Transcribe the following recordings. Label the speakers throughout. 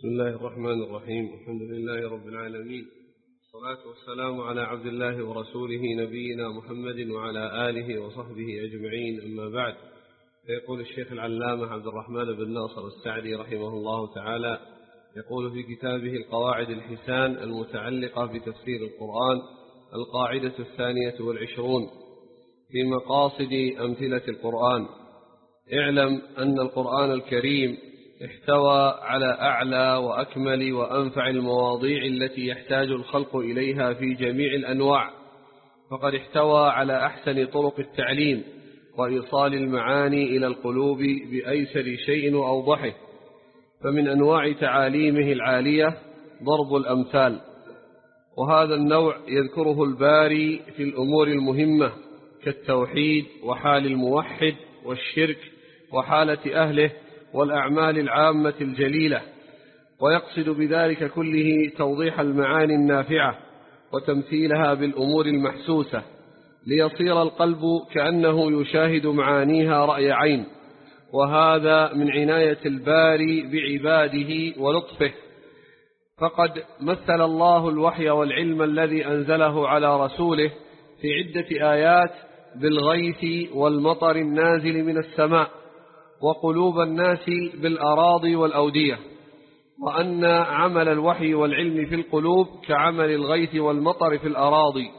Speaker 1: بسم الله الرحمن الرحيم الحمد لله رب العالمين والصلاة والسلام على عبد الله ورسوله نبينا محمد وعلى آله وصحبه أجمعين أما بعد فيقول الشيخ العلامة عبد الرحمن بن ناصر السعدي رحمه الله تعالى يقول في كتابه القواعد الحسان المتعلقة بتفسير القرآن القاعدة الثانية والعشرون في مقاصد أمثلة القرآن اعلم أن القرآن الكريم احتوى على أعلى وأكمل وأنفع المواضيع التي يحتاج الخلق إليها في جميع الأنواع فقد احتوى على أحسن طرق التعليم وإيصال المعاني إلى القلوب بأيسر شيء وأوضحه فمن أنواع تعاليمه العالية ضرب الأمثال وهذا النوع يذكره الباري في الأمور المهمة كالتوحيد وحال الموحد والشرك وحالة أهله والأعمال العامة الجليلة ويقصد بذلك كله توضيح المعاني النافعة وتمثيلها بالأمور المحسوسة ليصير القلب كأنه يشاهد معانيها رأي عين وهذا من عناية الباري بعباده ولطفه فقد مثل الله الوحي والعلم الذي أنزله على رسوله في عدة آيات بالغيث والمطر النازل من السماء وقلوب الناس بالأراضي والأودية وأن عمل الوحي والعلم في القلوب كعمل الغيث والمطر في الأراضي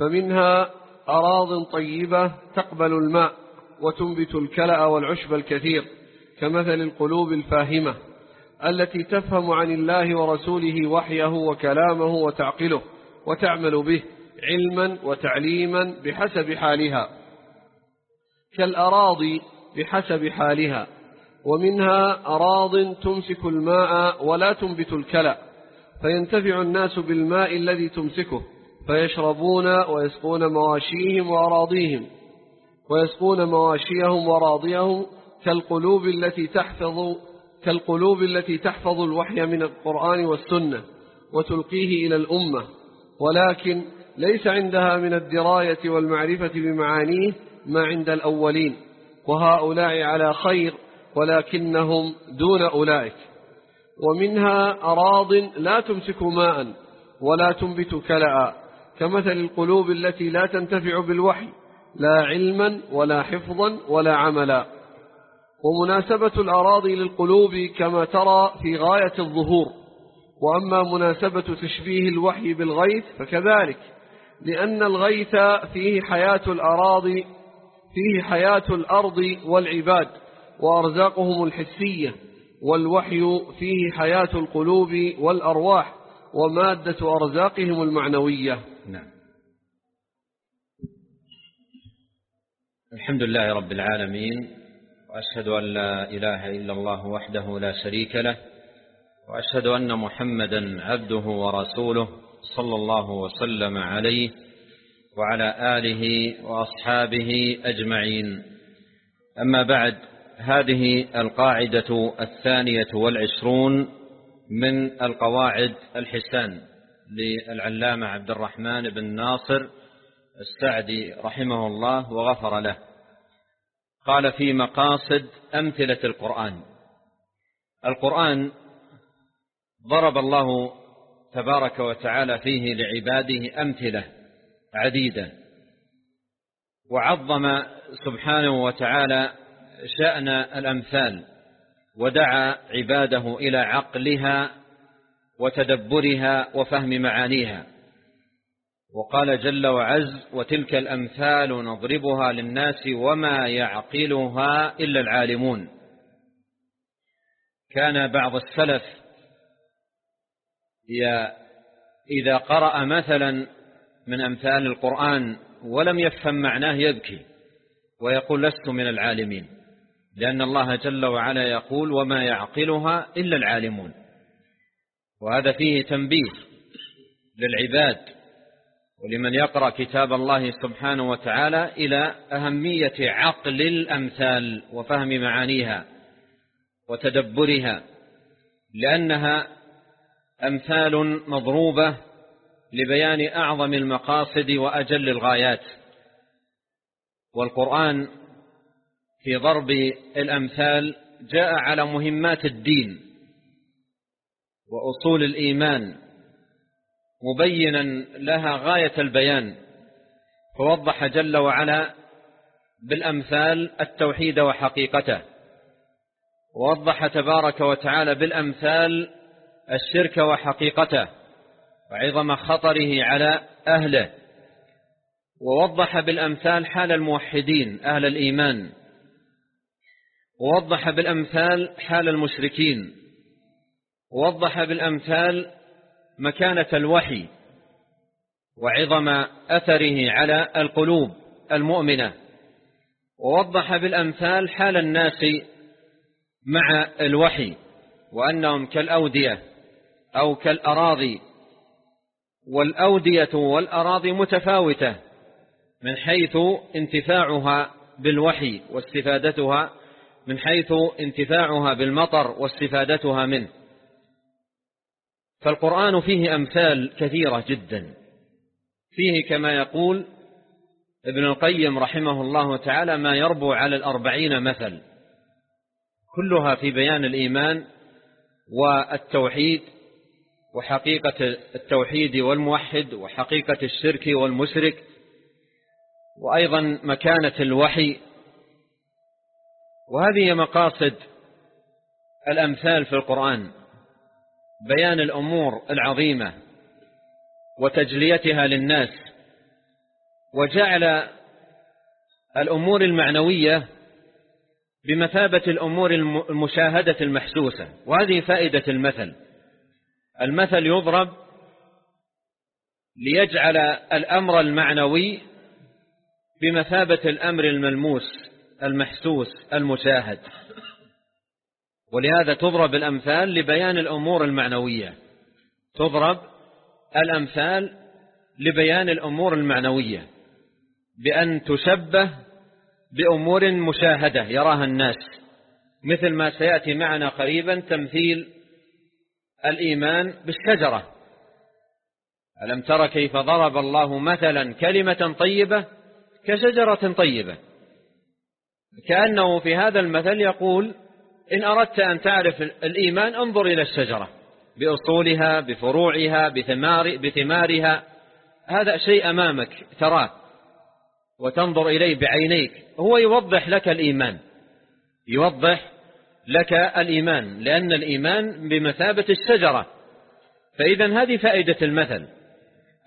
Speaker 1: فمنها أراض طيبة تقبل الماء وتنبت الكلأ والعشب الكثير كمثل القلوب الفاهمة التي تفهم عن الله ورسوله وحيه وكلامه وتعقله وتعمل به علما وتعليما بحسب حالها كالأراضي بحسب حالها ومنها أراض تمسك الماء ولا تنبت الكلى فينتفع الناس بالماء الذي تمسكه فيشربون ويسقون مواشيهم وأراضيهم ويسقون مواشيهم وراضيهم كالقلوب التي تحفظ كالقلوب التي تحفظ الوحي من القرآن والسنة وتلقيه إلى الأمة ولكن ليس عندها من الدراية والمعرفة بمعانيه ما عند الأولين وهؤلاء على خير ولكنهم دون أولئك ومنها أراض لا تمسك ماء ولا تنبت كلأ كمثل القلوب التي لا تنتفع بالوحي لا علما ولا حفظا ولا عملا ومناسبة الأراضي للقلوب كما ترى في غاية الظهور وأما مناسبة تشبيه الوحي بالغيث فكذلك لأن الغيث فيه حياة الأراضي فيه حياة الأرض والعباد وأرزاقهم الحسية والوحي فيه حياة القلوب والأرواح ومادة أرزاقهم المعنوية
Speaker 2: نعم الحمد لله رب العالمين وأشهد أن لا إله إلا الله وحده لا شريك له وأشهد أن محمدا عبده ورسوله صلى الله وسلم عليه وعلى آله وأصحابه أجمعين أما بعد هذه القاعدة الثانية والعشرون من القواعد الحسان للعلامة عبد الرحمن بن ناصر السعدي رحمه الله وغفر له قال في مقاصد أمثلة القرآن القرآن ضرب الله تبارك وتعالى فيه لعباده أمثله عديدة وعظم سبحانه وتعالى شأن الأمثال ودعا عباده إلى عقلها وتدبرها وفهم معانيها وقال جل وعز وتلك الأمثال نضربها للناس وما يعقلها إلا العالمون كان بعض السلف إذا قرأ مثلا من أمثال القرآن ولم يفهم معناه يبكي ويقول لست من العالمين لأن الله جل وعلا يقول وما يعقلها إلا العالمون وهذا فيه تنبيه للعباد ولمن يقرأ كتاب الله سبحانه وتعالى إلى أهمية عقل الأمثال وفهم معانيها وتدبرها لأنها أمثال مضروبة لبيان أعظم المقاصد وأجل الغايات والقرآن في ضرب الأمثال جاء على مهمات الدين وأصول الإيمان مبينا لها غاية البيان فوضح جل وعلا بالأمثال التوحيد وحقيقته ووضح تبارك وتعالى بالأمثال الشرك وحقيقته وعظم خطره على أهله ووضح بالأمثال حال الموحدين أهل الإيمان ووضح بالأمثال حال المشركين ووضح بالأمثال مكانة الوحي وعظم أثره على القلوب المؤمنة ووضح بالأمثال حال الناس مع الوحي وأنهم كالأودية أو كالأراضي والأودية والأراضي متفاوتة من حيث انتفاعها بالوحي واستفادتها من حيث انتفاعها بالمطر واستفادتها منه فالقرآن فيه أمثال كثيرة جدا فيه كما يقول ابن القيم رحمه الله تعالى ما يربو على الأربعين مثل كلها في بيان الإيمان والتوحيد وحقيقة التوحيد والموحد وحقيقة الشرك والمشرك وأيضا مكانة الوحي وهذه مقاصد الأمثال في القرآن بيان الأمور العظيمة وتجليتها للناس وجعل الأمور المعنوية بمثابة الأمور المشاهدة المحسوسة وهذه فائدة المثل المثل يضرب ليجعل الأمر المعنوي بمثابة الأمر الملموس المحسوس المشاهد ولهذا تضرب الأمثال لبيان الأمور المعنوية تضرب الأمثال لبيان الأمور المعنوية بأن تشبه بأمور مشاهدة يراها الناس مثل ما سيأتي معنا قريبا تمثيل الإيمان بالشجرة ألم تر كيف ضرب الله مثلا كلمة طيبة كشجرة طيبة كأنه في هذا المثل يقول إن أردت أن تعرف الإيمان انظر إلى الشجرة بأصولها بفروعها بثمار بثمارها هذا شيء أمامك تراه وتنظر إليه بعينيك هو يوضح لك الإيمان يوضح لك الإيمان لأن الإيمان بمثابة الشجرة فإذا هذه فائدة المثل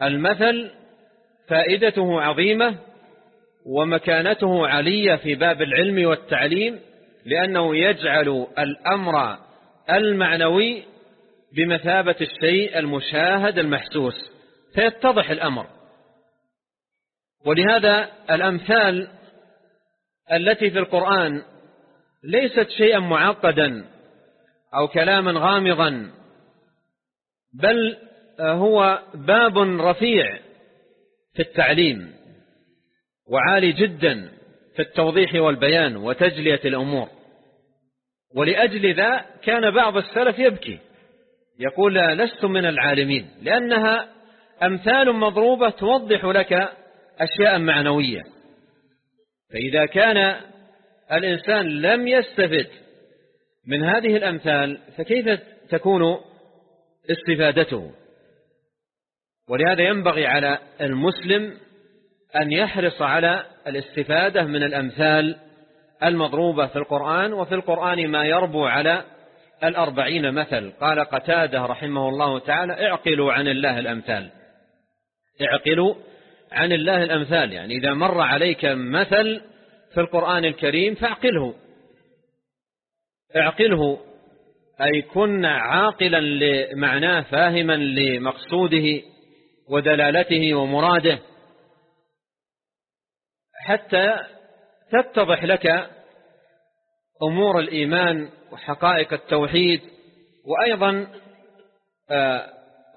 Speaker 2: المثل فائدته عظيمة ومكانته علية في باب العلم والتعليم لأنه يجعل الأمر المعنوي بمثابة الشيء المشاهد المحسوس فيتضح الأمر ولهذا الأمثال التي في القرآن ليست شيئا معقدا أو كلاما غامضا بل آه، هو باب رفيع في التعليم وعالي جدا في التوضيح والبيان وتجلية الأمور ولأجل ذا كان بعض السلف يبكي يقول لست من العالمين لأنها أمثال مضروبة توضح لك أشياء معنوية فإذا كان الإنسان لم يستفد من هذه الأمثال فكيف تكون استفادته ولهذا ينبغي على المسلم أن يحرص على الاستفادة من الأمثال المضروبة في القرآن وفي القرآن ما يربو على الأربعين مثل قال قتاده رحمه الله تعالى اعقلوا عن الله الأمثال اعقلوا عن الله الأمثال يعني إذا مر عليك مثل في القرآن الكريم فاعقله اعقله أي كن عاقلا لمعناه فاهما لمقصوده ودلالته ومراده حتى تتضح لك أمور الإيمان وحقائق التوحيد وأيضا آه،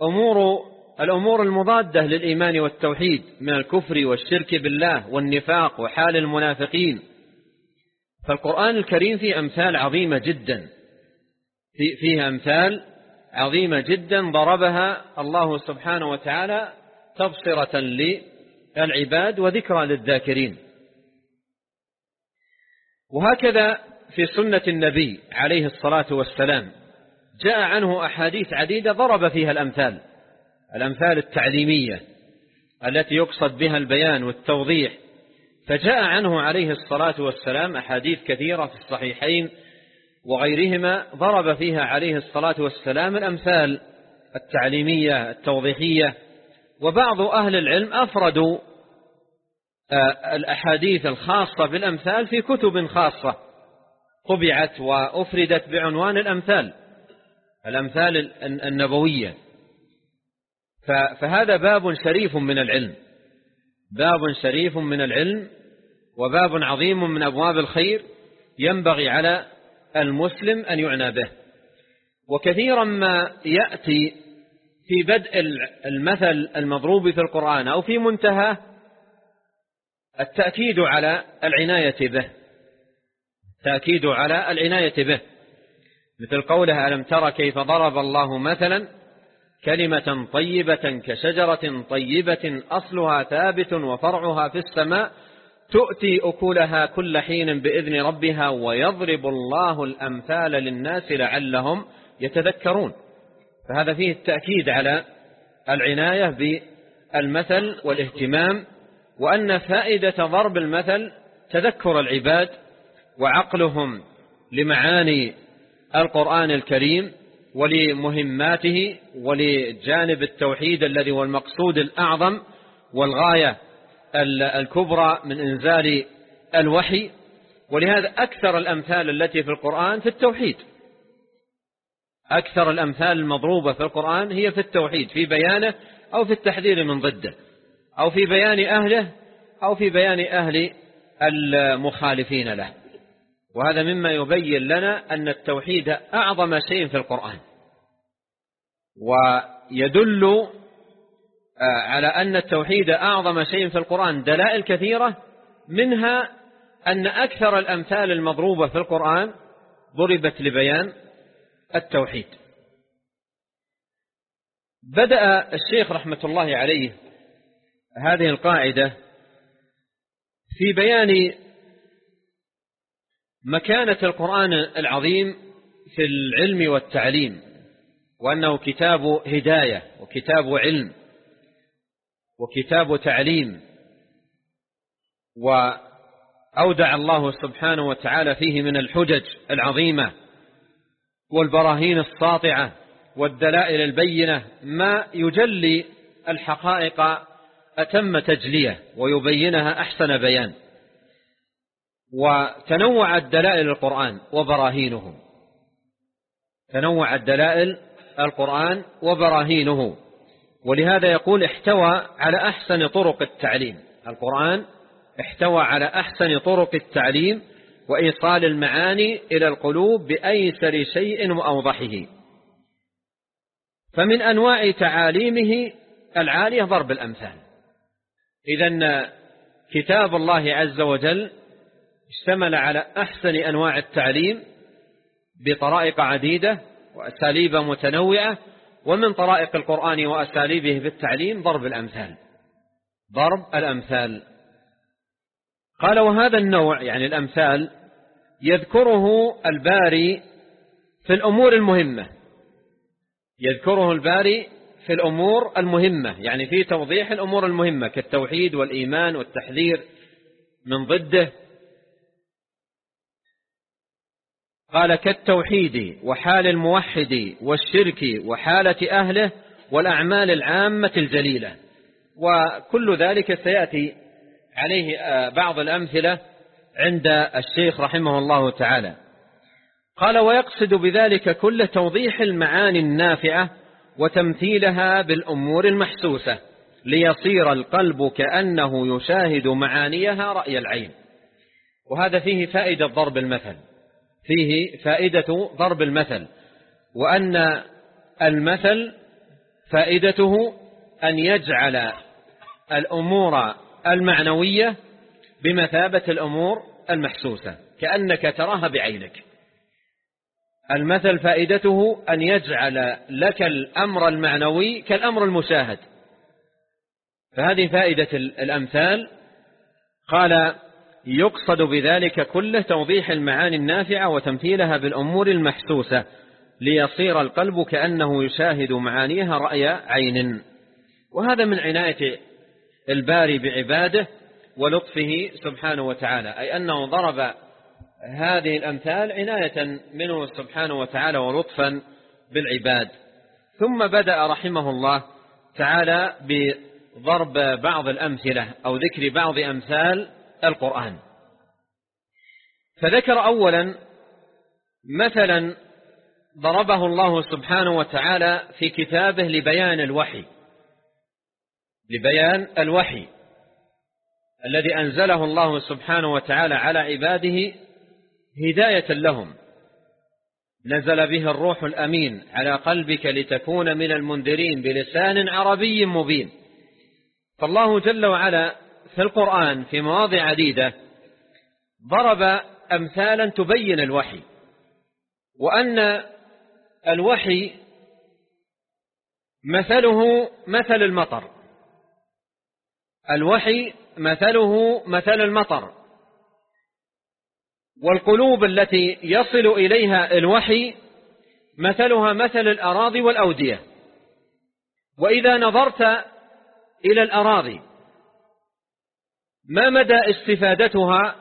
Speaker 2: أمور الأمور المضادة للإيمان والتوحيد من الكفر والشرك بالله والنفاق وحال المنافقين فالقرآن الكريم فيه أمثال عظيمة جدا فيه أمثال عظيمة جدا ضربها الله سبحانه وتعالى تبصرة للعباد وذكرى للذاكرين وهكذا في سنة النبي عليه الصلاة والسلام جاء عنه أحاديث عديدة ضرب فيها الأمثال الأمثال التعليمية التي يقصد بها البيان والتوضيح فجاء عنه عليه الصلاة والسلام أحاديث كثيرة في الصحيحين وغيرهما ضرب فيها عليه الصلاة والسلام الأمثال التعليمية التوضيحية وبعض أهل العلم أفردوا آه، الأحاديث الخاصة بالأمثال في كتب خاصة طبعت وأفردت بعنوان الأمثال الأمثال النبوية فهذا باب شريف من العلم باب شريف من العلم وباب عظيم من أبواب الخير ينبغي على المسلم أن يعنى به وكثيرا ما يأتي في بدء المثل المضروب في القرآن أو في منتهى التأكيد على العناية به تأكيد على العناية به مثل قوله ألم ترى كيف ضرب الله مثلا كلمة طيبة كشجرة طيبة أصلها ثابت وفرعها في السماء تؤتي أكلها كل حين بإذن ربها ويضرب الله الأمثال للناس لعلهم يتذكرون فهذا فيه التأكيد على العناية بالمثل والاهتمام وأن فائدة ضرب المثل تذكر العباد وعقلهم لمعاني القرآن الكريم ولمهماته ولجانب التوحيد الذي هو المقصود الأعظم والغاية الكبرى من إنزال الوحي ولهذا أكثر الأمثال التي في القرآن في التوحيد أكثر الأمثال المضروبة في القرآن هي في التوحيد في بيانه أو في التحذير من ضده أو في بيان أهله أو في بيان أهل المخالفين له وهذا مما يبين لنا أن التوحيد أعظم شيء في القرآن ويدل آه، على أن التوحيد أعظم شيء في القرآن دلائل كثيرة منها أن أكثر الأمثال المضروبة في القرآن ضربت لبيان التوحيد بدأ الشيخ رحمة الله عليه هذه القاعدة في بيان مكانة القرآن العظيم في العلم والتعليم وأنه كتاب هداية وكتاب علم وكتاب تعليم وأودع الله سبحانه وتعالى فيه من الحجج العظيمة والبراهين الساطعة والدلائل البينة ما يجلي الحقائق أتم تجليه ويبينها أحسن بيان وتنوعت دلائل القرآن وبراهينه تنوعت دلائل القرآن وبراهينه ولهذا يقول احتوى على أحسن طرق التعليم القرآن احتوى على أحسن طرق التعليم وإيصال المعاني إلى القلوب بأيسر شيء وأوضحه فمن أنواع تعاليمه العالية ضرب الأمثال إذا كتاب الله عز وجل اشتمل على أحسن أنواع التعليم بطرائق عديدة وأساليب متنوعة ومن طرائق القرآن وأساليبه في التعليم ضرب الأمثال ضرب الأمثال قال وهذا النوع يعني الأمثال يذكره الباري في الأمور المهمة يذكره الباري في الأمور المهمة يعني في توضيح الأمور المهمة كالتوحيد والإيمان والتحذير من ضده قال كالتوحيد وحال الموحد والشرك وحالة أهله والأعمال العامة الجليلة وكل ذلك سيأتي عليه آه، بعض الأمثلة عند الشيخ رحمه الله تعالى قال ويقصد بذلك كل توضيح المعاني النافعة وتمثيلها بالأمور المحسوسة ليصير القلب كأنه يشاهد معانيها رأي العين وهذا فيه فائدة ضرب المثل فيه فائدة ضرب المثل وأن المثل فائدته أن يجعل الأمور المعنوية بمثابة الأمور المحسوسة كأنك تراها بعينك المثل فائدته أن يجعل لك الأمر المعنوي كالأمر المشاهد فهذه فائدة الأمثال قال يقصد بذلك كله توضيح المعاني النافعة وتمثيلها بالأمور المحسوسة ليصير القلب كأنه يشاهد معانيها رأي عين وهذا من عناية الباري بعباده ولطفه سبحانه وتعالى أي أنه ضرب هذه الأمثال عناية منه سبحانه وتعالى ولطفا بالعباد ثم بدأ رحمه الله تعالى بضرب بعض الأمثلة أو ذكر بعض أمثال القرآن فذكر أولا مثلا ضربه الله سبحانه وتعالى في كتابه لبيان الوحي لبيان الوحي الذي أنزله الله سبحانه وتعالى على عباده هداية لهم نزل به الروح الأمين على قلبك لتكون من المنذرين بلسان عربي مبين فالله جل وعلا في القرآن في مواضع عديدة ضرب أمثالا تبين الوحي وأن الوحي مثله مثل المطر الوحي مثله مثل المطر والقلوب التي يصل إليها الوحي مثلها مثل الأراضي والأودية وإذا نظرت إلى الأراضي ما مدى استفادتها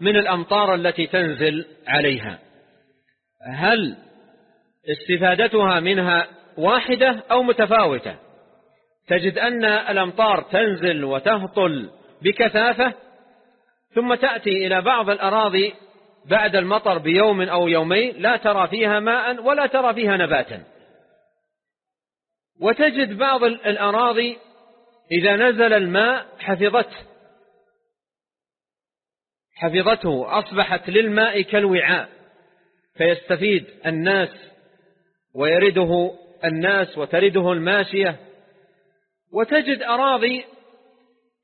Speaker 2: من الأمطار التي تنزل عليها هل استفادتها منها واحدة أو متفاوتة تجد أن الأمطار تنزل وتهطل بكثافة ثم تأتي إلى بعض الأراضي بعد المطر بيوم أو يومين لا ترى فيها ماء ولا ترى فيها نباتا وتجد بعض الأراضي إذا نزل الماء حفظته حفظته أصبحت للماء كالوعاء فيستفيد الناس ويرده الناس وترده الماشية وتجد أراضي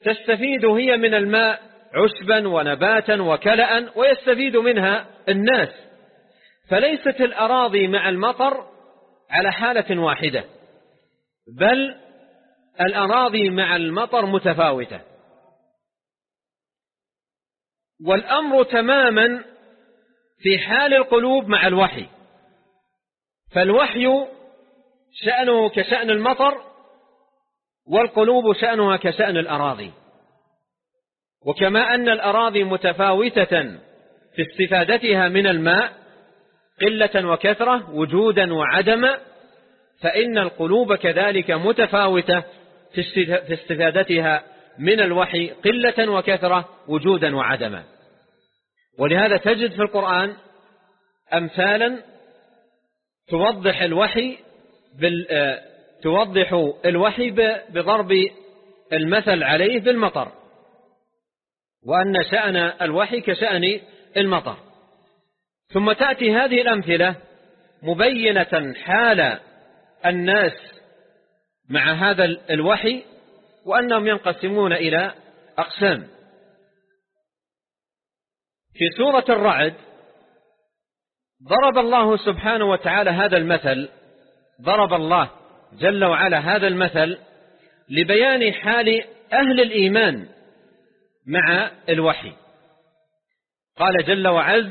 Speaker 2: تستفيد هي من الماء عشبا ونباتا وكلأ ويستفيد منها الناس فليست الأراضي مع المطر على حالة واحدة بل الأراضي مع المطر متفاوتة والأمر تماما في حال القلوب مع الوحي فالوحي شأنه كشأن المطر والقلوب شأنها كشأن الأراضي وكما أن الأراضي متفاوتة في استفادتها من الماء قلة وكثرة وجودا وعدما فإن القلوب كذلك متفاوتة في استفادتها من الوحي قلة وكثرة وجودا وعدما ولهذا تجد في القرآن أمثالا توضح الوحي بال... آه، توضح الوحي بضرب المثل عليه بالمطر وأن شأن الوحي كشأن المطر ثم تأتي هذه الأمثلة مبينة حال الناس مع هذا الوحي وأنهم ينقسمون إلى أقسام في سورة الرعد ضرب الله سبحانه وتعالى هذا المثل ضرب الله جل وعلا هذا المثل لبيان حال أهل الإيمان مع الوحي قال جل وعز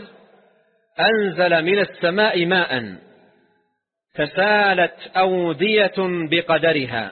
Speaker 2: أنزل من السماء ماء فسالت أودية بقدرها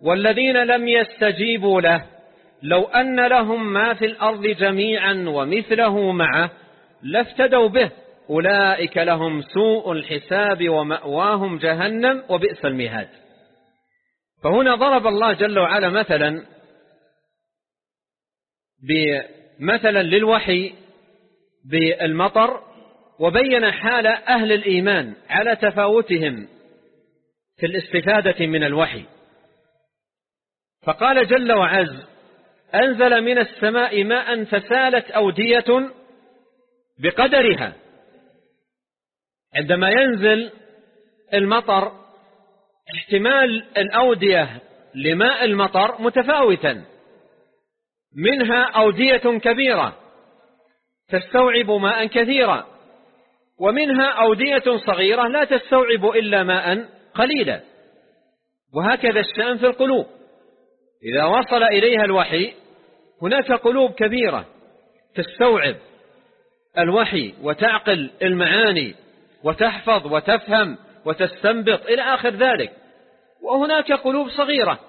Speaker 2: والذين لم يستجيبوا له لو أن لهم ما في الأرض جميعا ومثله معه لافتدوا به أولئك لهم سوء الحساب ومأواهم جهنم وبئس المهاد فهنا ضرب الله جل وعلا مثلا مثلا للوحي بالمطر وبين حال أهل الإيمان على تفاوتهم في الاستفادة من الوحي فقال جل وعز أنزل من السماء ماء فسالت أودية بقدرها عندما ينزل المطر احتمال الأودية لماء المطر متفاوتا منها أودية كبيرة تستوعب ماء كثيرا ومنها أودية صغيرة لا تستوعب إلا ماء قليلا وهكذا الشأن في القلوب إذا وصل إليها الوحي هناك قلوب كبيرة تستوعب الوحي وتعقل المعاني وتحفظ وتفهم وتستنبط إلى آخر ذلك وهناك قلوب صغيرة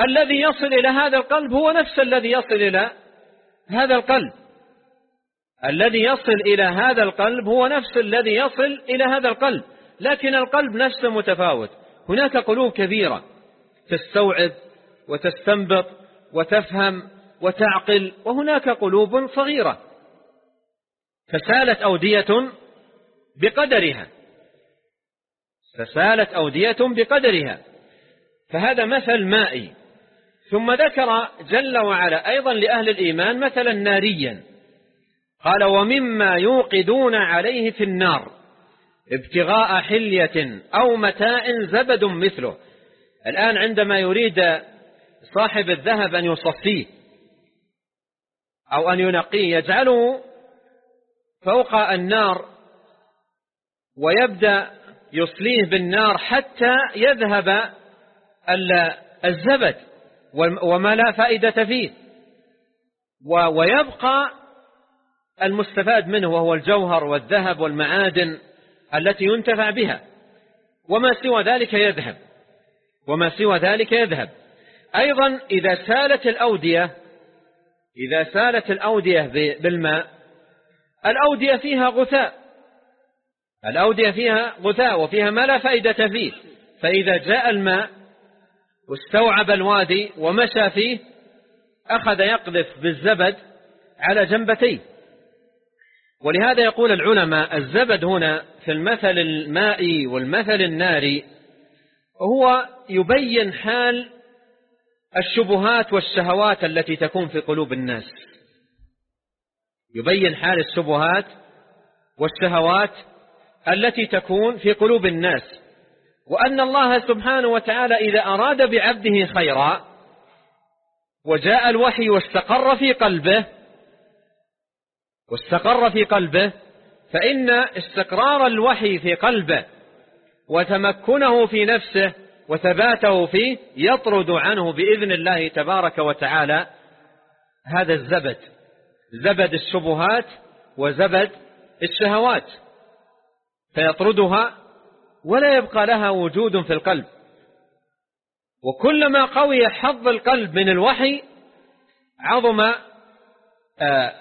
Speaker 2: الذي يصل إلى هذا القلب هو نفس الذي يصل إلى هذا القلب الذي يصل إلى هذا القلب هو نفس الذي يصل إلى هذا القلب لكن القلب نفسه متفاوت هناك قلوب كبيرة تستوعب وتستنبط وتفهم وتعقل وهناك قلوب صغيرة فسالت أودية بقدرها فسالت أودية بقدرها فهذا مثل مائي ثم ذكر جل وعلا أيضا لأهل الإيمان مثلا ناريا قال ومما يوقدون عليه في النار ابتغاء حلية أو متاع زبد مثله الآن عندما يريد صاحب الذهب أن يصفيه أو أن ينقيه يجعله فوق النار ويبدأ يصليه بالنار حتى يذهب الزبد وما لا فائدة فيه ويبقى المستفاد منه وهو الجوهر والذهب والمعادن التي ينتفع بها وما سوى ذلك يذهب وما سوى ذلك يذهب أيضا إذا سالت الأودية إذا سالت الأودية بالماء الأودية فيها غثاء الأودية فيها غثاء وفيها ما لا فائدة فيه فإذا جاء الماء واستوعب الوادي ومشى فيه أخذ يقذف بالزبد على جنبتيه ولهذا يقول العلماء الزبد هنا في المثل المائي والمثل الناري هو يبين حال الشبهات والشهوات التي تكون في قلوب الناس يبين حال الشبهات والشهوات التي تكون في قلوب الناس وأن الله سبحانه وتعالى إذا أراد بعبده خيرا وجاء الوحي واستقر في قلبه واستقر في قلبه فإن استقرار الوحي في قلبه وتمكنه في نفسه وثباته فيه يطرد عنه بإذن الله تبارك وتعالى هذا الزبد زبد الشبهات وزبد الشهوات فيطردها ولا يبقى لها وجود في القلب وكلما قوي حظ القلب من الوحي عظم آه،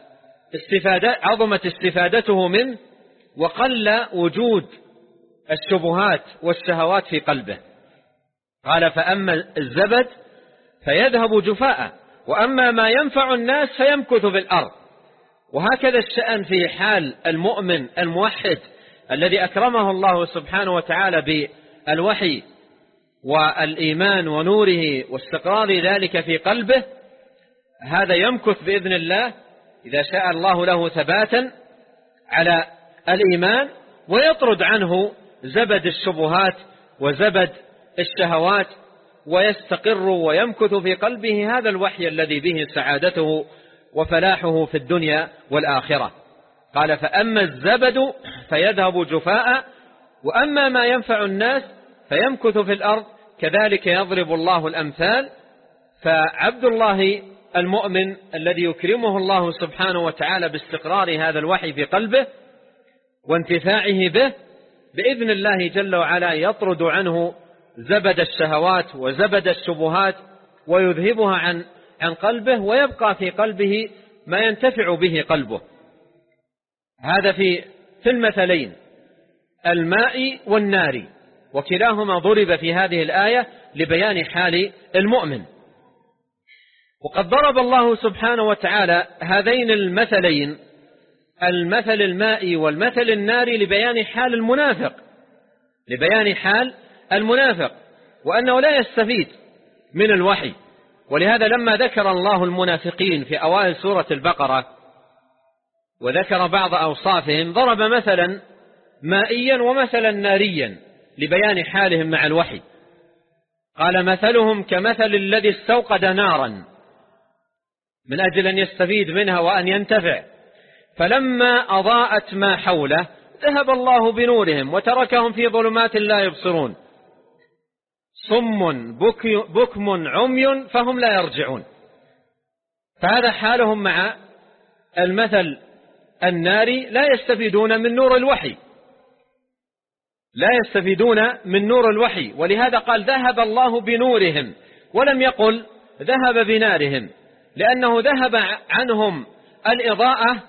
Speaker 2: استفادة عظمت استفادته منه وقل وجود الشبهات والشهوات في قلبه قال فأما الزبد فيذهب جفاء وأما ما ينفع الناس فيمكث في الأرض وهكذا الشأن في حال المؤمن الموحد الذي أكرمه الله سبحانه وتعالى بالوحي والإيمان ونوره واستقرار ذلك في قلبه هذا يمكث بإذن الله إذا شاء الله له ثباتا على الإيمان ويطرد عنه زبد الشبهات وزبد الشهوات ويستقر ويمكث في قلبه هذا الوحي الذي به سعادته وفلاحه في الدنيا والآخرة قال فأما الزبد فيذهب جفاء وأما ما ينفع الناس فيمكث في الأرض كذلك يضرب الله الأمثال فعبد الله المؤمن الذي يكرمه الله سبحانه وتعالى باستقرار هذا الوحي في قلبه وانتفاعه به بإذن الله جل وعلا يطرد عنه زبد الشهوات وزبد الشبهات ويذهبها عن عن قلبه ويبقى في قلبه ما ينتفع به قلبه هذا في في المثلين الماء والنار وكلاهما ضرب في هذه الآية لبيان حال المؤمن وقد ضرب الله سبحانه وتعالى هذين المثلين المثل المائي والمثل الناري لبيان حال المنافق لبيان حال المنافق وأنه لا يستفيد من الوحي ولهذا لما ذكر الله المنافقين في أوائل سورة البقرة وذكر بعض أوصافهم ضرب مثلا مائيا ومثلا ناريا لبيان حالهم مع الوحي قال مثلهم كمثل الذي استوقد نارا من أجل أن يستفيد منها وأن ينتفع فلما أضاءت ما حوله ذهب الله بنورهم وتركهم في ظلمات لا يبصرون صم بكم عمي فهم لا يرجعون فهذا حالهم مع المثل الناري لا يستفيدون من نور الوحي لا يستفيدون من نور الوحي ولهذا قال ذهب الله بنورهم ولم يقل ذهب بنارهم لأنه ذهب عنهم الإضاءة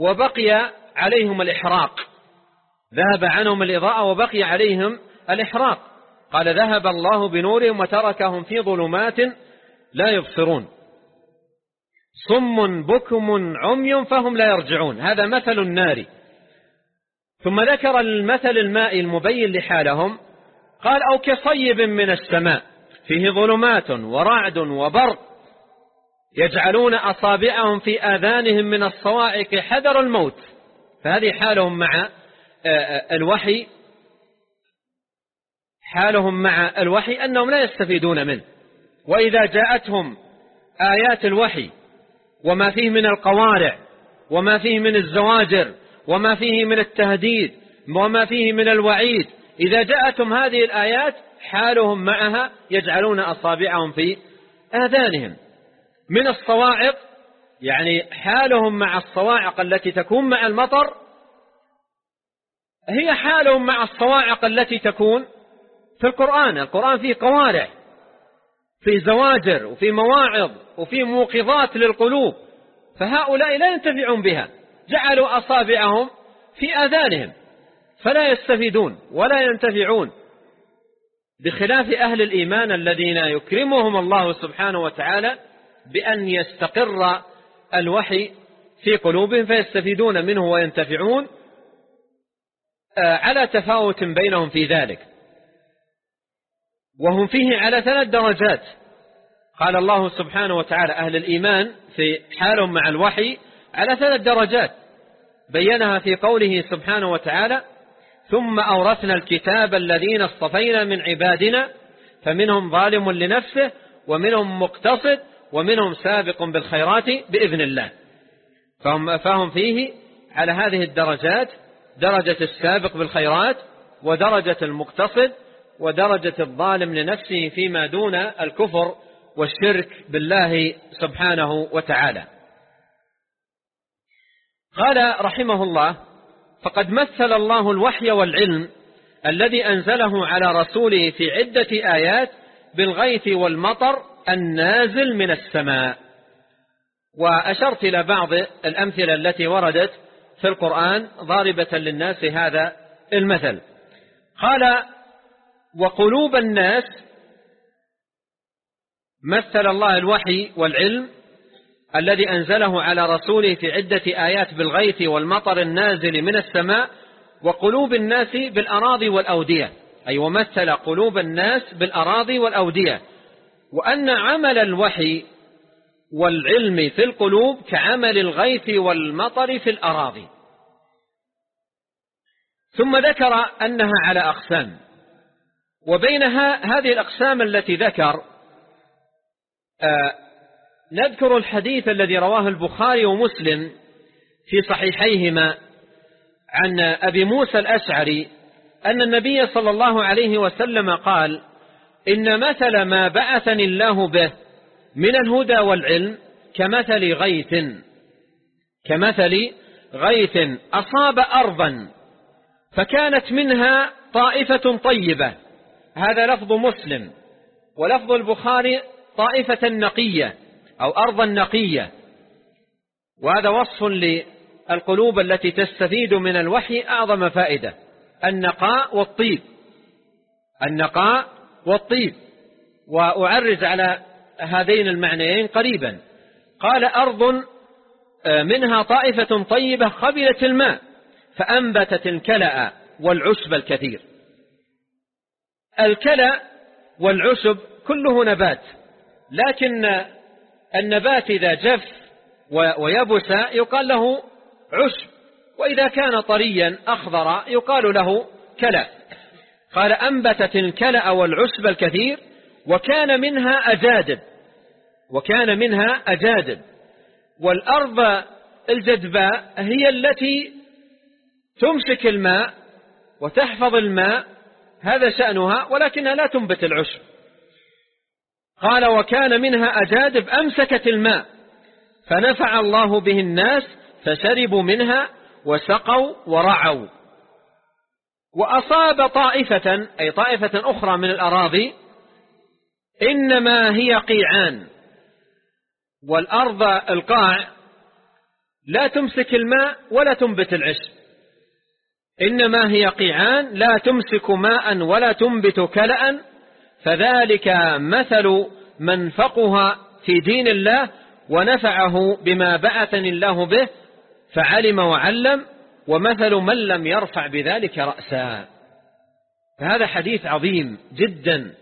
Speaker 2: وبقي عليهم الإحراق ذهب عنهم الإضاءة وبقي عليهم الإحراق قال ذهب الله بنورهم وتركهم في ظلمات لا يبصرون صم بكم عمي فهم لا يرجعون هذا مثل النار ثم ذكر المثل المائي المبين لحالهم قال أو كصيب من السماء فيه ظلمات ورعد وبرق يجعلون أصابعهم في آذانهم من الصواعق حذر الموت فهذه حالهم مع آه، آه، الوحي حالهم مع الوحي أنهم لا يستفيدون منه وإذا جاءتهم آيات الوحي وما فيه من القوارع وما فيه من الزواجر وما فيه من التهديد وما فيه من الوعيد إذا جاءتهم هذه الآيات حالهم معها يجعلون أصابعهم في آذانهم من الصواعق يعني حالهم مع الصواعق التي تكون مع المطر هي حالهم مع الصواعق التي تكون في القرآن القرآن فيه قوارع في زواجر وفي مواعظ وفي موقظات للقلوب فهؤلاء لا ينتفعون بها جعلوا أصابعهم في آذانهم فلا يستفيدون ولا ينتفعون بخلاف أهل الإيمان الذين يكرمهم الله سبحانه وتعالى بأن يستقر الوحي في قلوبهم فيستفيدون منه وينتفعون آه، على تفاوت بينهم في ذلك وهم فيه على ثلاث درجات قال الله سبحانه وتعالى أهل الإيمان في حالهم مع الوحي على ثلاث درجات بينها في قوله سبحانه وتعالى ثم أورثنا الكتاب الذين اصطفينا من عبادنا فمنهم ظالم لنفسه ومنهم مقتصد ومنهم سابق بالخيرات بإذن الله فهم, فهم فيه على هذه الدرجات درجة السابق بالخيرات ودرجة المقتصد ودرجة الظالم لنفسه فيما دون الكفر والشرك بالله سبحانه وتعالى قال رحمه الله فقد مثل الله الوحي والعلم الذي أنزله على رسوله في عدة آيات بالغيث والمطر النازل من السماء وأشرت إلى بعض الأمثلة التي وردت في القرآن ضاربة للناس هذا المثل قال وقلوب الناس مثل الله الوحي والعلم الذي أنزله على رسوله في عدة آيات بالغيث والمطر النازل من السماء وقلوب الناس بالأراضي والأودية أي ومثل قلوب الناس بالأراضي والأودية وأن عمل الوحي والعلم في القلوب كعمل الغيث والمطر في الأراضي ثم ذكر أنها على أقسام وبينها هذه الأقسام التي ذكر آه، نذكر الحديث الذي رواه البخاري ومسلم في صحيحيهما عن أبي موسى الأشعري أن النبي صلى الله عليه وسلم قال إن مثل ما بعثني الله به من الهدى والعلم كمثل غيث كمثل غيث أصاب أرضا فكانت منها طائفة طيبة هذا لفظ مسلم ولفظ البخاري طائفة نقية أو أرضا نقية وهذا وصف للقلوب التي تستفيد من الوحي أعظم فائدة النقاء والطيب النقاء والطيب وأعرز على هذين المعنيين قريبا قال أرض آه، منها طائفة طيبة خبلت الماء فأنبتت الكلأ والعشب الكثير الكلى والعشب كله نبات لكن النبات إذا جف ويبس يقال له عشب وإذا كان طريا أخضر يقال له كلى قال أنبتت الكلأ والعشب الكثير وكان منها أجادب وكان منها أجادب والأرض الجدباء هي التي تمسك الماء وتحفظ الماء هذا شأنها ولكنها لا تنبت العشب قال وكان منها أجادب أمسكت الماء فنفع الله به الناس فشربوا منها وسقوا ورعوا وأصاب طائفة أي طائفة أخرى من الأراضي إنما هي قيعان والأرض القاع لا تمسك الماء ولا تنبت العشب إنما هي قيعان لا تمسك ماء ولا تنبت كلأ فذلك مثل من فقها في دين الله ونفعه بما بعثني الله به فعلم وعلم ومثل من لم يرفع بذلك رأسا فهذا حديث عظيم جدا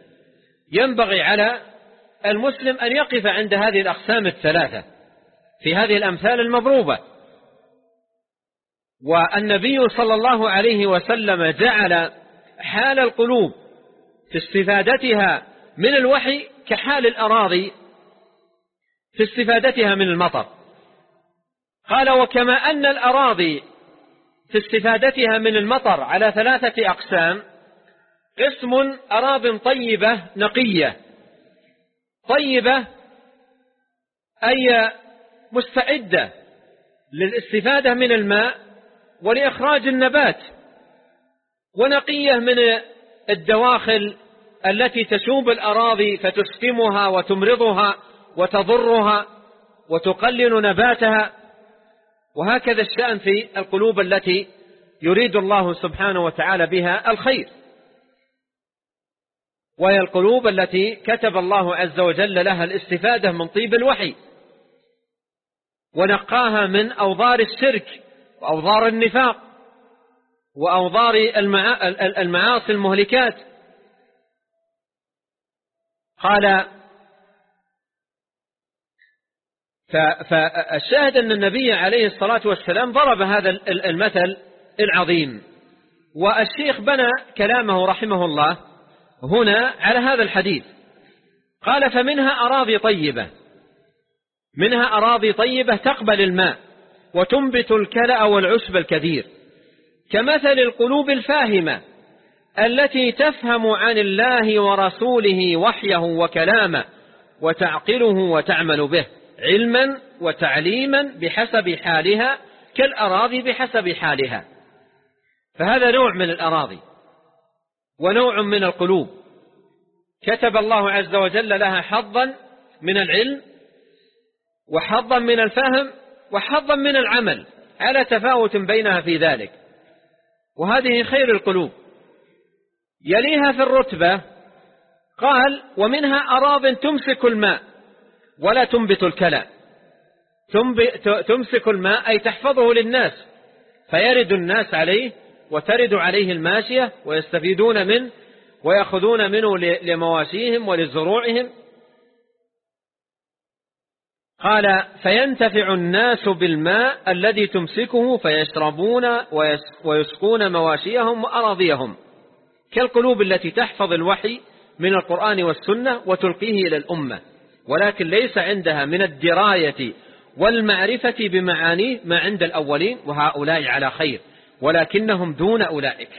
Speaker 2: ينبغي على المسلم أن يقف عند هذه الأقسام الثلاثة في هذه الأمثال المضروبة والنبي صلى الله عليه وسلم جعل حال القلوب في استفادتها من الوحي كحال الأراضي في استفادتها من المطر قال وكما أن الأراضي في استفادتها من المطر على ثلاثة أقسام قسم أراض طيبة نقية طيبة أي مستعدة للاستفادة من الماء ولإخراج النبات ونقيه من الدواخل التي تشوب الأراضي فتسقمها وتمرضها وتضرها وتقلل نباتها وهكذا الشأن في القلوب التي يريد الله سبحانه وتعالى بها الخير وهي القلوب التي كتب الله عز وجل لها الاستفادة من طيب الوحي ونقاها من أوضار الشرك وأوضار النفاق وأوضار المعاصي المهلكات قال فالشاهد أن النبي عليه الصلاة والسلام ضرب هذا المثل العظيم والشيخ بنى كلامه رحمه الله هنا على هذا الحديث قال فمنها أراضي طيبة منها أراضي طيبة تقبل الماء وتنبت الكلأ والعشب الكثير كمثل القلوب الفاهمة التي تفهم عن الله ورسوله وحيه وكلامه وتعقله وتعمل به علما وتعليما بحسب حالها كالأراضي بحسب حالها فهذا نوع من الأراضي ونوع من القلوب كتب الله عز وجل لها حظا من العلم وحظا من الفهم وحظا من العمل على تفاوت بينها في ذلك وهذه خير القلوب يليها في الرتبة قال ومنها أراض تمسك الماء ولا تنبت الكلى تمسك الماء أي تحفظه للناس فيرد الناس عليه وترد عليه الماشية ويستفيدون منه ويأخذون منه لمواشيهم ولزروعهم قال فينتفع الناس بالماء الذي تمسكه فيشربون ويسقون مواشيهم وأراضيهم كالقلوب التي تحفظ الوحي من القرآن والسنة وتلقيه إلى الأمة ولكن ليس عندها من الدراية والمعرفة بمعانيه ما عند الأولين وهؤلاء على خير ولكنهم دون أولئك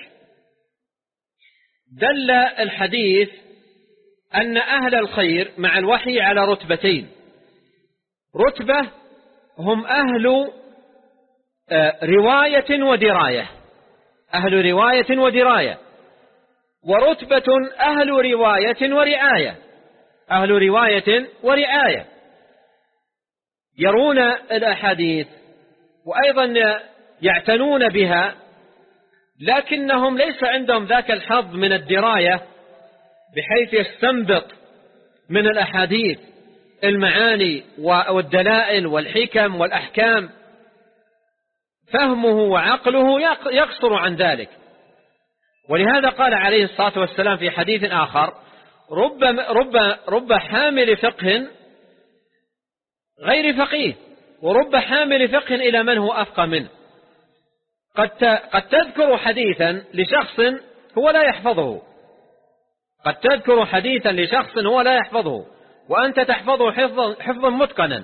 Speaker 2: دل الحديث أن أهل الخير مع الوحي على رتبتين رتبة هم أهل آه، رواية ودراية أهل رواية ودراية ورتبة أهل رواية ورعاية أهل رواية ورعاية يرون الأحاديث وأيضا يعتنون بها لكنهم ليس عندهم ذاك الحظ من الدراية بحيث يستنبط من الأحاديث المعاني والدلائل والحكم والأحكام فهمه وعقله يقصر عن ذلك ولهذا قال عليه الصلاة والسلام في حديث آخر رب, رب, رب حامل فقه غير فقيه ورب حامل فقه إلى من هو أفقى منه قد قد تذكر حديثا لشخص هو لا يحفظه قد تذكر حديثا لشخص هو لا يحفظه وأنت تحفظه حفظا, حفظا متقنا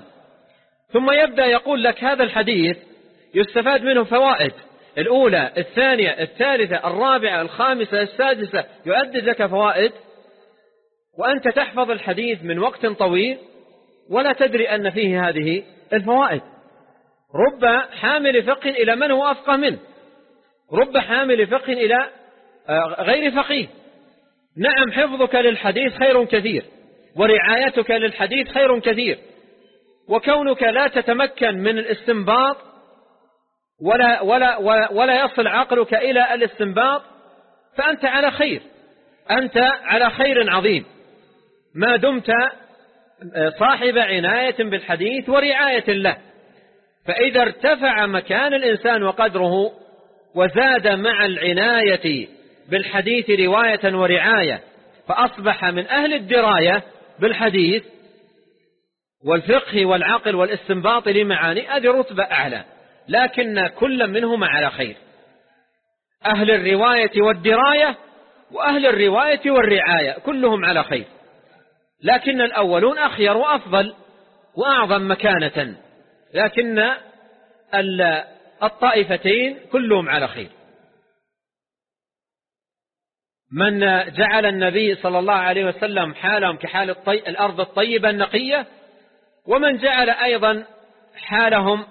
Speaker 2: ثم يبدأ يقول لك هذا الحديث يستفاد منه فوائد الأولى الثانية الثالثة الرابعة الخامسة السادسة يؤدي لك فوائد وأنت تحفظ الحديث من وقت طويل ولا تدري أن فيه هذه الفوائد رب حامل فقه إلى من هو أفقه منه رب حامل فقه إلى آه، غير فقيه نعم حفظك للحديث خير كثير ورعايتك للحديث خير كثير وكونك لا تتمكن من الاستنباط ولا, ولا, ولا, ولا يصل عقلك إلى الاستنباط فأنت على خير أنت على خير عظيم ما دمت آه، صاحب عناية بالحديث ورعاية له فإذا ارتفع مكان الإنسان وقدره وزاد مع العناية بالحديث رواية ورعاية فأصبح من أهل الدراية بالحديث والفقه والعقل والاستنباط لمعاني هذه رتبة أعلى لكن كل منهما على خير أهل الرواية والدراية وأهل الرواية والرعاية كلهم على خير لكن الأولون أخير وأفضل وأعظم مكانة لكن الطائفتين كلهم على خير من جعل النبي صلى الله عليه وسلم حالهم كحال الطي... الأرض الطيبة النقية ومن جعل أيضا حالهم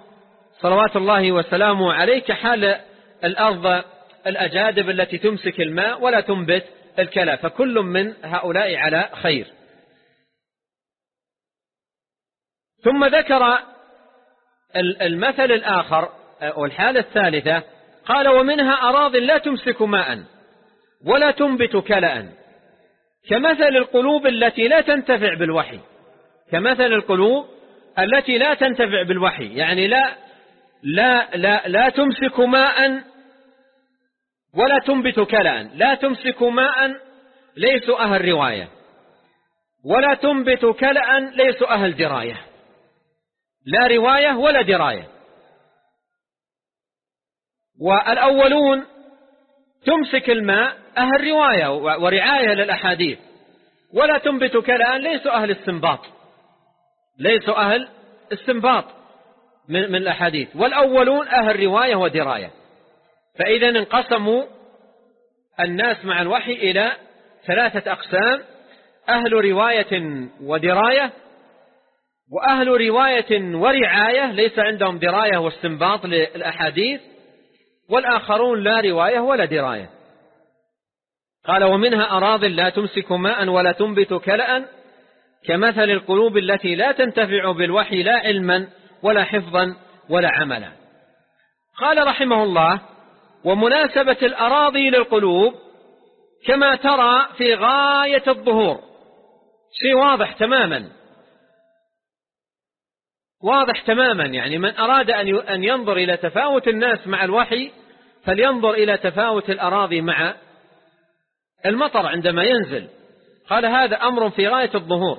Speaker 2: صلوات الله وسلامه عليه كحال الأرض الأجادب التي تمسك الماء ولا تنبت الكلى فكل من هؤلاء على خير ثم ذكر المثل الآخر والحالة الثالثة قال ومنها أراض لا تمسك ماءً ولا تنبت كلأ كمثل القلوب التي لا تنتفع بالوحي كمثل القلوب التي لا تنتفع بالوحي يعني لا لا لا لا تمسك ماء ولا تنبت كلأ لا تمسك ماء ليس أهل رواية ولا تنبت كلأ ليس أهل دراية لا رواية ولا دراية والأولون تمسك الماء أهل رواية ورعاية للأحاديث ولا تنبت كالآن ليسوا أهل استنباط ليسوا أهل استنباط من, من الأحاديث والأولون أهل رواية ودراية فإذا انقسموا الناس مع الوحي إلى ثلاثة أقسام أهل رواية ودراية وأهل رواية ورعاية ليس عندهم دراية واستنباط للأحاديث والآخرون لا رواية ولا دراية قال ومنها أراض لا تمسك ماء ولا تنبت كلأ كمثل القلوب التي لا تنتفع بالوحي لا علما ولا حفظا ولا عملا قال رحمه الله ومناسبة الأراضي للقلوب كما ترى في غاية الظهور شيء واضح تماما واضح تماما يعني من أراد أن ينظر إلى تفاوت الناس مع الوحي فلينظر إلى تفاوت الأراضي مع المطر عندما ينزل قال هذا أمر في غاية الظهور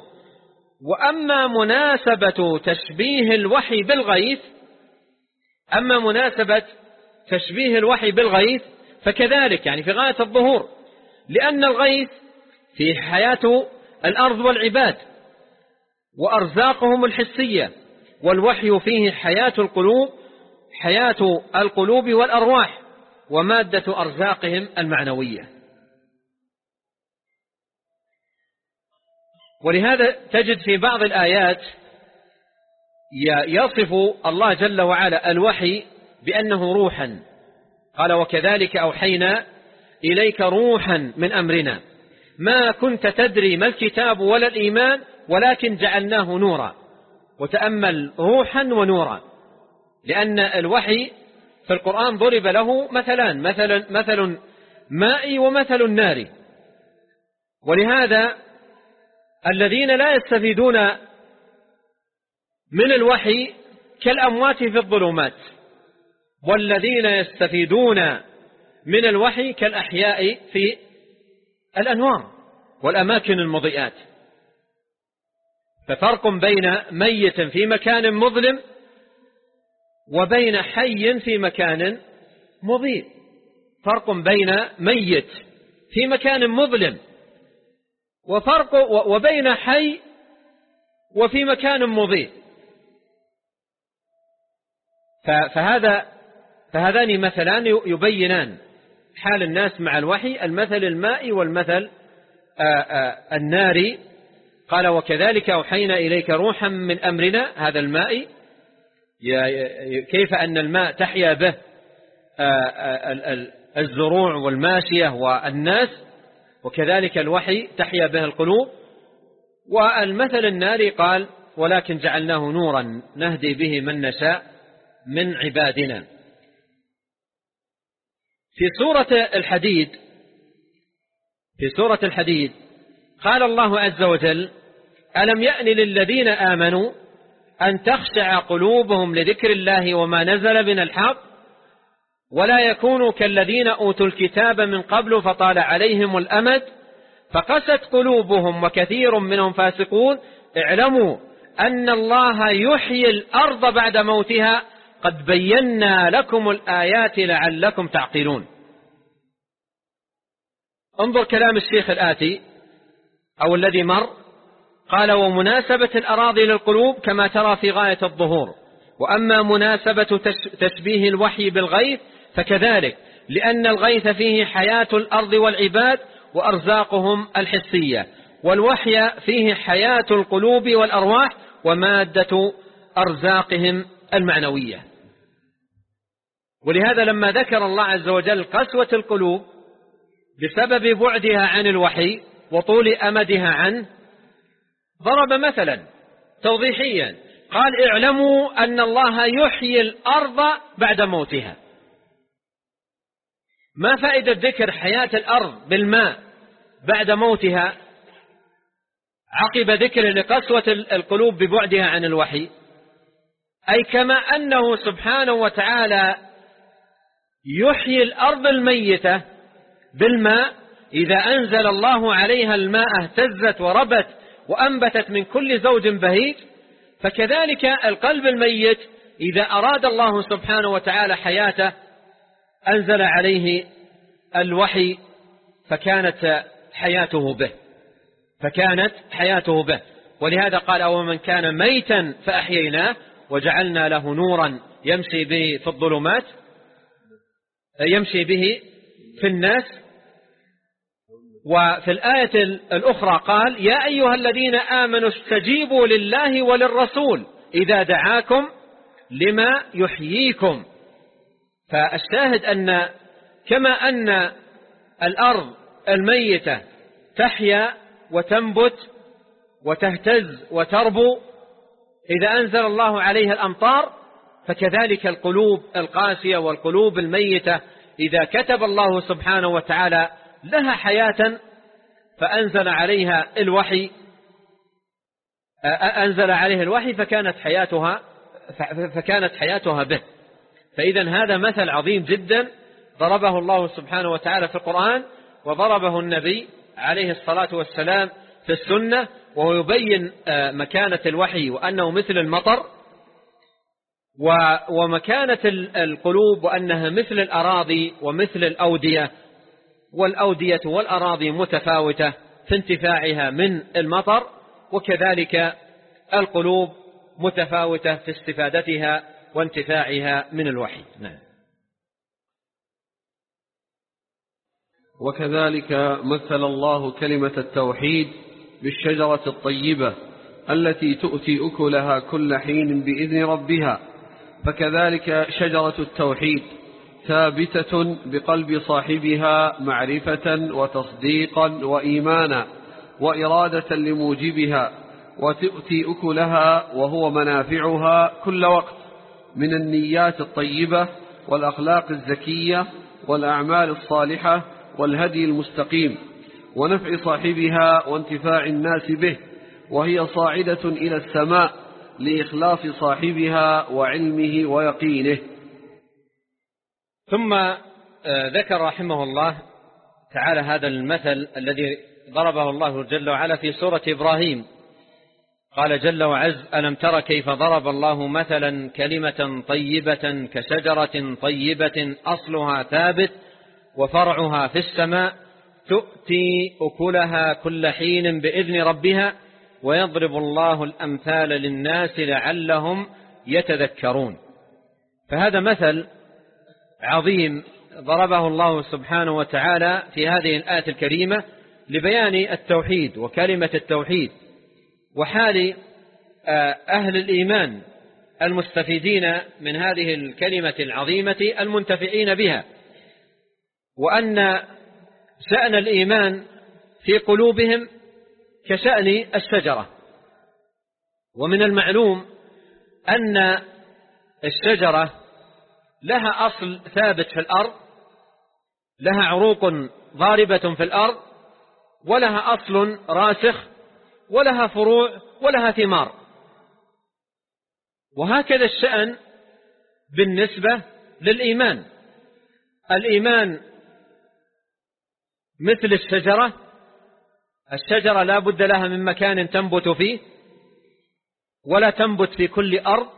Speaker 2: وأما مناسبة تشبيه الوحي بالغيث أما مناسبة تشبيه الوحي بالغيث فكذلك يعني في غاية الظهور لأن الغيث في حياة الأرض والعباد وأرزاقهم الحسية والوحي فيه حياة القلوب حياة القلوب والأرواح ومادة أرزاقهم المعنوية ولهذا تجد في بعض الآيات يصف الله جل وعلا الوحي بأنه روحا قال وكذلك أوحينا إليك روحا من أمرنا ما كنت تدري ما الكتاب ولا الإيمان ولكن جعلناه نورا وتأمل روحا ونورا لأن الوحي في القرآن ضرب له مثلان مثل, مثل مائي ومثل ناري ولهذا الذين لا يستفيدون من الوحي كالأموات في الظلمات والذين يستفيدون من الوحي كالأحياء في الأنوار والأماكن المضيئات ففرق بين ميت في مكان مظلم وبين حي في مكان مضيء فرق بين ميت في مكان مظلم وفرق وبين حي وفي مكان مضيء فهذا فهذان مثلان يبينان حال الناس مع الوحي المثل المائي والمثل الناري قال وكذلك أوحينا إليك روحا من أمرنا هذا الماء كيف أن الماء تحيا به الزروع والماشية والناس وكذلك الوحي تحيا به القلوب والمثل الناري قال ولكن جعلناه نورا نهدي به من نشاء من عبادنا في سورة الحديد في سورة الحديد قال الله عز وجل ألم يأن للذين آمنوا أن تخشع قلوبهم لذكر الله وما نزل من الحق ولا يكونوا كالذين أوتوا الكتاب من قبل فطال عليهم الأمد فقست قلوبهم وكثير منهم فاسقون اعلموا أن الله يحيي الأرض بعد موتها قد بينا لكم الآيات لعلكم تعقلون انظر كلام الشيخ الآتي أو الذي مر قال ومناسبة الأراضي للقلوب كما ترى في غاية الظهور وأما مناسبة تشبيه الوحي بالغيث فكذلك لأن الغيث فيه حياة الأرض والعباد وأرزاقهم الحسية والوحي فيه حياة القلوب والأرواح ومادة أرزاقهم المعنوية ولهذا لما ذكر الله عز وجل قسوة القلوب بسبب بعدها عن الوحي وطول أمدها عنه ضرب مثلا توضيحيا قال اعلموا أن الله يحيي الأرض بعد موتها ما فائدة ذكر حياة الأرض بالماء بعد موتها عقب ذكر لقسوة القلوب ببعدها عن الوحي أي كما أنه سبحانه وتعالى يحيي الأرض الميتة بالماء إذا أنزل الله عليها الماء اهتزت وربت وأنبتت من كل زوج بهيج فكذلك القلب الميت إذا أراد الله سبحانه وتعالى حياته أنزل عليه الوحي فكانت حياته به فكانت حياته به ولهذا قال أو من كان ميتا فأحييناه وجعلنا له نورا يمشي به في الظلمات يمشي به في الناس وفي الآية الأخرى قال يا أيها الذين آمنوا استجيبوا لله وللرسول إذا دعاكم لما يحييكم فالشاهد أن كما أن الأرض الميتة تحيا وتنبت وتهتز وتربو إذا أنزل الله عليها الأمطار فكذلك القلوب القاسية والقلوب الميتة إذا كتب الله سبحانه وتعالى لها حياة فأنزل عليها الوحي أنزل عليها الوحي فكانت حياتها فكانت حياتها به فإذا هذا مثل عظيم جدا ضربه الله سبحانه وتعالى في القرآن وضربه النبي عليه الصلاة والسلام في السنة وهو يبين آه، مكانة الوحي وأنه مثل المطر ومكانة القلوب وأنها مثل الأراضي ومثل الأودية والأودية والأراضي متفاوتة في انتفاعها من المطر وكذلك القلوب متفاوتة في استفادتها وانتفاعها من الوحي نعم
Speaker 1: وكذلك مثل الله كلمة التوحيد بالشجرة الطيبة التي تؤتي أكلها كل حين بإذن ربها فكذلك شجرة التوحيد ثابتة بقلب صاحبها معرفة وتصديقا وإيمانا وإرادة لموجبها وتؤتي أكلها وهو منافعها كل وقت من النيات الطيبة والأخلاق الزكية والأعمال الصالحة والهدي المستقيم ونفع صاحبها وانتفاع الناس به وهي صاعدة إلى السماء لإخلاص صاحبها وعلمه ويقينه ثم آه، ذكر رحمه الله تعالى هذا
Speaker 2: المثل الذي ضربه الله جل وعلا في سورة إبراهيم قال جل وعز ألم تر كيف ضرب الله مثلا كلمة طيبة كشجرة طيبة أصلها ثابت وفرعها في السماء تؤتي أكلها كل حين بإذن ربها ويضرب الله الأمثال للناس لعلهم يتذكرون فهذا مثل عظيم ضربه الله سبحانه وتعالى في هذه الآية الكريمة لبيان التوحيد وكلمة التوحيد وحال آه، أهل الإيمان المستفيدين من هذه الكلمة العظيمة المنتفعين بها وأن شأن الإيمان في قلوبهم كشأن الشجرة ومن المعلوم أن الشجرة لها أصل ثابت في الأرض لها عروق ضاربة في الأرض ولها أصل راسخ ولها فروع ولها ثمار وهكذا الشأن بالنسبة للإيمان الإيمان مثل الشجرة الشجرة لا بد لها من مكان تنبت فيه ولا تنبت في كل أرض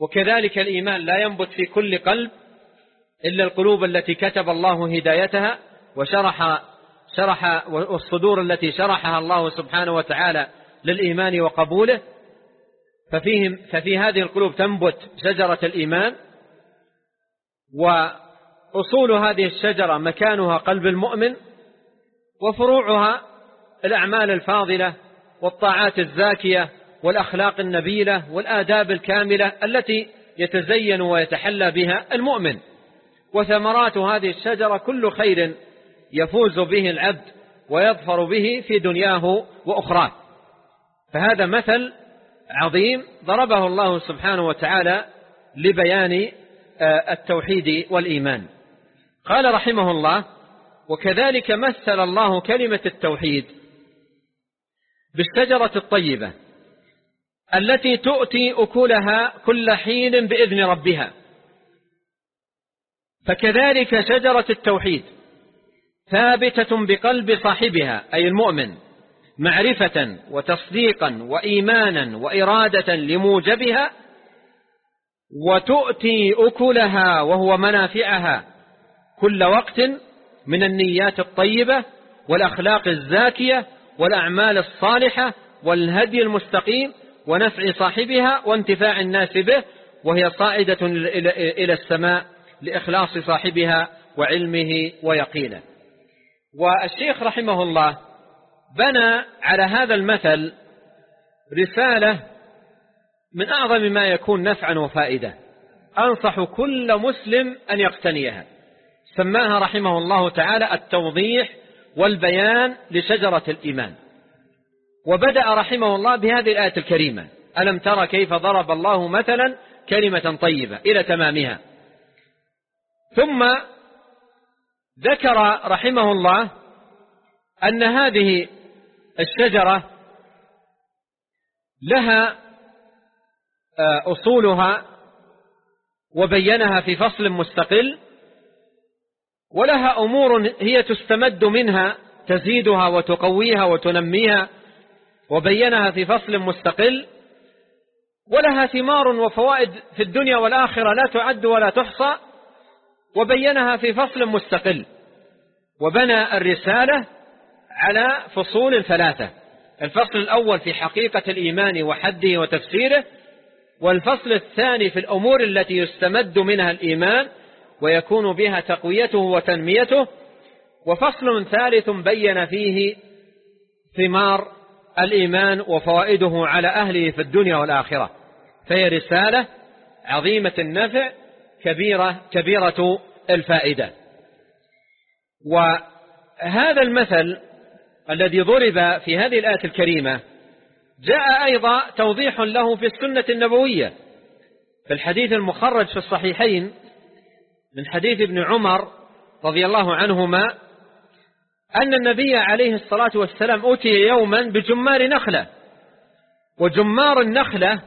Speaker 2: وكذلك الإيمان لا ينبت في كل قلب إلا القلوب التي كتب الله هدايتها وشرح شرح والصدور التي شرحها الله سبحانه وتعالى للإيمان وقبوله ففيهم ففي هذه القلوب تنبت شجرة الإيمان وأصول هذه الشجرة مكانها قلب المؤمن وفروعها الأعمال الفاضلة والطاعات الزاكية والأخلاق النبيلة والآداب الكاملة التي يتزين ويتحلى بها المؤمن وثمرات هذه الشجرة كل خير يفوز به العبد ويظفر به في دنياه وأخراه فهذا مثل عظيم ضربه الله سبحانه وتعالى لبيان آه، التوحيد والإيمان قال رحمه الله وكذلك مثل الله كلمة التوحيد بالشجرة الطيبة التي تؤتي أكلها كل حين بإذن ربها فكذلك شجرة التوحيد ثابتة بقلب صاحبها أي المؤمن معرفة وتصديقا وإيمانا وإرادة لموجبها وتؤتي أكلها وهو منافعها كل وقت من النيات الطيبة والأخلاق الزاكية والأعمال الصالحة والهدي المستقيم ونفع صاحبها وانتفاع الناس به وهي صاعدة إلى السماء لإخلاص صاحبها وعلمه ويقينه والشيخ رحمه الله بنى على هذا المثل رسالة من أعظم ما يكون نفعا وفائدة أنصح كل مسلم أن يقتنيها سماها رحمه الله تعالى التوضيح والبيان لشجرة الإيمان وبدأ رحمه الله بهذه الآية الكريمة ألم ترى كيف ضرب الله مثلا كلمة طيبة إلى تمامها ثم ذكر رحمه الله أن هذه الشجرة لها آه، أصولها وبينها في فصل مستقل ولها أمور هي تستمد منها تزيدها وتقويها وتنميها وبينها في فصل مستقل ولها ثمار وفوائد في الدنيا والآخرة لا تعد ولا تحصى وبينها في فصل مستقل وبنى الرسالة على فصول ثلاثة الفصل الأول في حقيقة الإيمان وحده وتفسيره والفصل الثاني في الأمور التي يستمد منها الإيمان ويكون بها تقويته وتنميته وفصل ثالث بين فيه ثمار الإيمان وفوائده على أهله في الدنيا والآخرة فهي رسالة عظيمة النفع كبيرة كبيرة الفائدة وهذا المثل الذي ضرب في هذه الآية الكريمة جاء أيضا توضيح له في السنة النبوية في الحديث المخرج في الصحيحين من حديث ابن عمر رضي الله عنهما أن النبي عليه الصلاة والسلام أتي يوما بجمار نخلة وجمار النخلة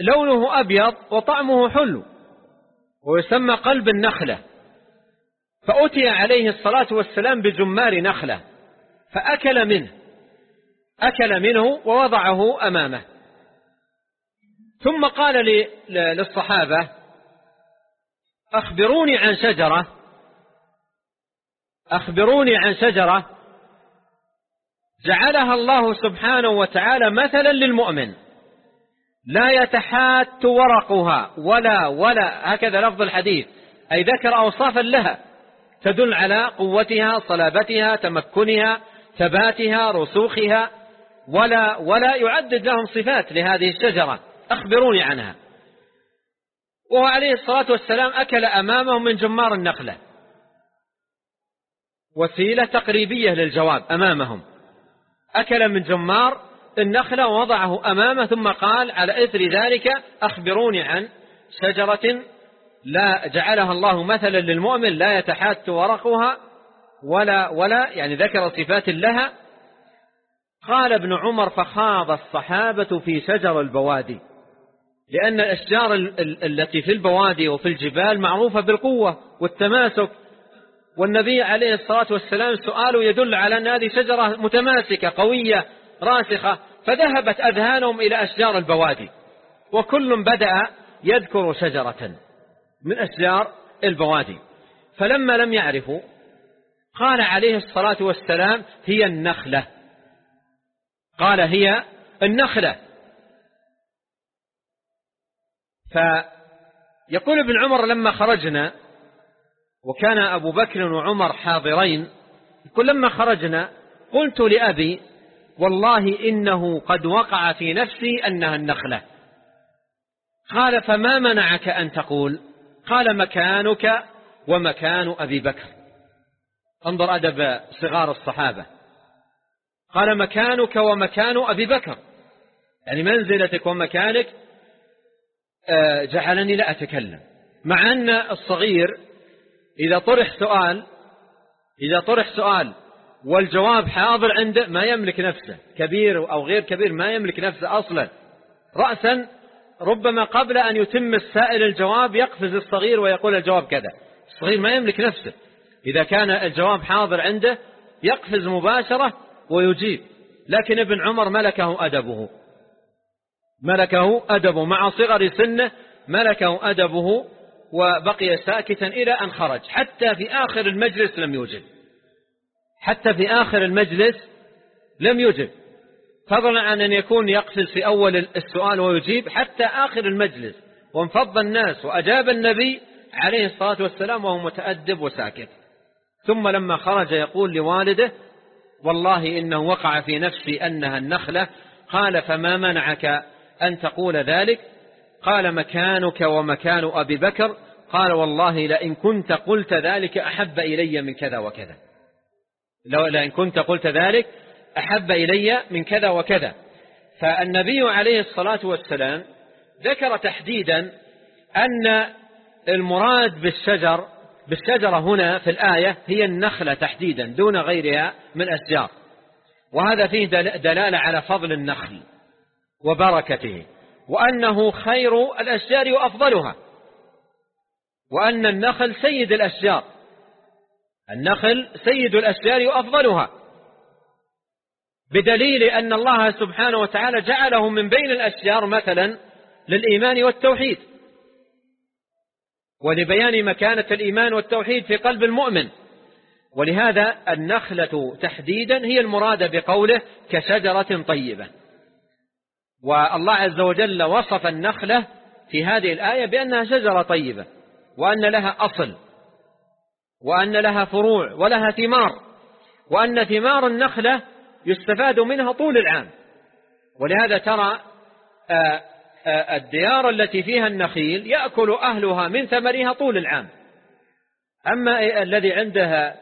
Speaker 2: لونه أبيض وطعمه حلو ويسمى قلب النخلة فأتي عليه الصلاة والسلام بزمار نخلة فأكل منه أكل منه ووضعه أمامه ثم قال للصحابة أخبروني عن شجرة أخبروني عن شجرة جعلها الله سبحانه وتعالى مثلا للمؤمن لا يتحات ورقها ولا ولا هكذا لفظ الحديث أي ذكر أوصافا لها تدل على قوتها صلابتها تمكنها ثباتها رسوخها ولا ولا يعدد لهم صفات لهذه الشجرة أخبروني عنها وهو عليه الصلاة والسلام أكل أمامهم من جمار النخلة وسيلة تقريبية للجواب أمامهم أكل من جمار النخلة ووضعه أمامه ثم قال على إثر ذلك أخبروني عن شجرة لا جعلها الله مثلا للمؤمن لا يتحات ورقها ولا ولا يعني ذكر صفات لها قال ابن عمر فخاض الصحابة في شجر البوادي لأن الأشجار التي في البوادي وفي الجبال معروفة بالقوة والتماسك والنبي عليه الصلاة والسلام سؤاله يدل على أن هذه شجرة متماسكة قوية راسخة فذهبت أذهانهم إلى أشجار البوادي وكل بدأ يذكر شجرة من أشجار البوادي فلما لم يعرفوا قال عليه الصلاة والسلام هي النخلة قال هي النخلة فيقول ابن عمر لما خرجنا وكان أبو بكر وعمر حاضرين يقول لما خرجنا قلت لأبي والله إنه قد وقع في نفسي أنها النخلة قال فما منعك أن تقول قال مكانك ومكان أبي بكر انظر أدب صغار الصحابة قال مكانك ومكان أبي بكر يعني منزلتك ومكانك آه، جعلني لا أتكلم مع أن الصغير إذا طرح سؤال إذا طرح سؤال والجواب حاضر عنده ما يملك نفسه كبير أو غير كبير ما يملك نفسه أصلا رأسا ربما قبل أن يتم السائل الجواب يقفز الصغير ويقول الجواب كذا الصغير ما يملك نفسه إذا كان الجواب حاضر عنده يقفز مباشرة ويجيب لكن ابن عمر ملكه أدبه ملكه أدبه مع صغر سنه ملكه أدبه وبقي ساكتا إلى أن خرج حتى في آخر المجلس لم يوجد حتى في آخر المجلس لم يجب فضلا عن أن يكون يقفز في أول السؤال ويجيب حتى آخر المجلس وانفض الناس وأجاب النبي عليه الصلاة والسلام وهو متأدب وساكت ثم لما خرج يقول لوالده والله إنه وقع في نفسي أنها النخلة قال فما منعك أن تقول ذلك قال مكانك ومكان أبي بكر قال والله لئن كنت قلت ذلك أحب إلي من كذا وكذا لو لأن كنت قلت ذلك أحب إلي من كذا وكذا فالنبي عليه الصلاة والسلام ذكر تحديدا أن المراد بالشجر بالشجرة هنا في الآية هي النخلة تحديدا دون غيرها من أشجار وهذا فيه دلالة على فضل النخل وبركته وأنه خير الأشجار وأفضلها وأن النخل سيد الأشجار النخل سيد الأشجار وأفضلها بدليل أن الله سبحانه وتعالى جعله من بين الأشجار مثلا للإيمان والتوحيد ولبيان مكانة الإيمان والتوحيد في قلب المؤمن ولهذا النخلة تحديدا هي المرادة بقوله كشجرة طيبة والله عز وجل وصف النخلة في هذه الآية بأنها شجرة طيبة وأن لها أصل وأن لها فروع ولها ثمار وأن ثمار النخلة يستفاد منها طول العام ولهذا ترى آه، آه، الديار التي فيها النخيل يأكل أهلها من ثمرها طول العام أما الذي عندها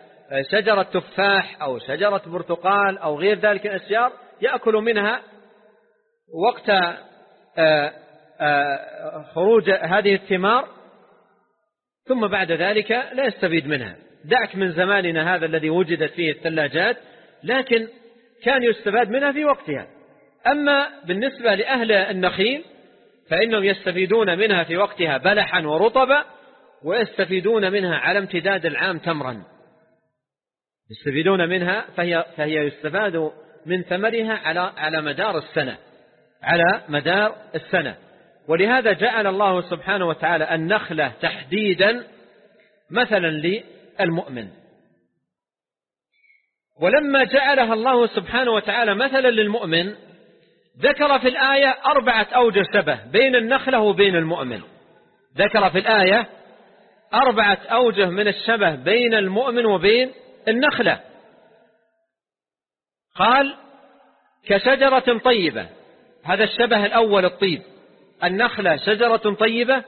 Speaker 2: شجرة تفاح أو شجرة برتقال أو غير ذلك الأشجار يأكل منها وقت آه، خروج هذه الثمار ثم بعد ذلك لا يستفيد منها دعك من زماننا هذا الذي وجدت فيه الثلاجات لكن كان يستفاد منها في وقتها أما بالنسبة لأهل النخيل فإنهم يستفيدون منها في وقتها بلحا ورطبا ويستفيدون منها على امتداد العام تمرا يستفيدون منها فهي, فهي يستفاد من ثمرها على, على مدار السنة على مدار السنة ولهذا جعل الله سبحانه وتعالى النخلة تحديدا مثلا للمؤمن ولما جعلها الله سبحانه وتعالى مثلا للمؤمن ذكر في الآية أربعة أوجه شبه بين النخلة وبين المؤمن ذكر في الآية أربعة أوجه من الشبه بين المؤمن وبين النخلة قال كشجرة طيبة هذا الشبه الأول الطيب النخلة شجرة طيبة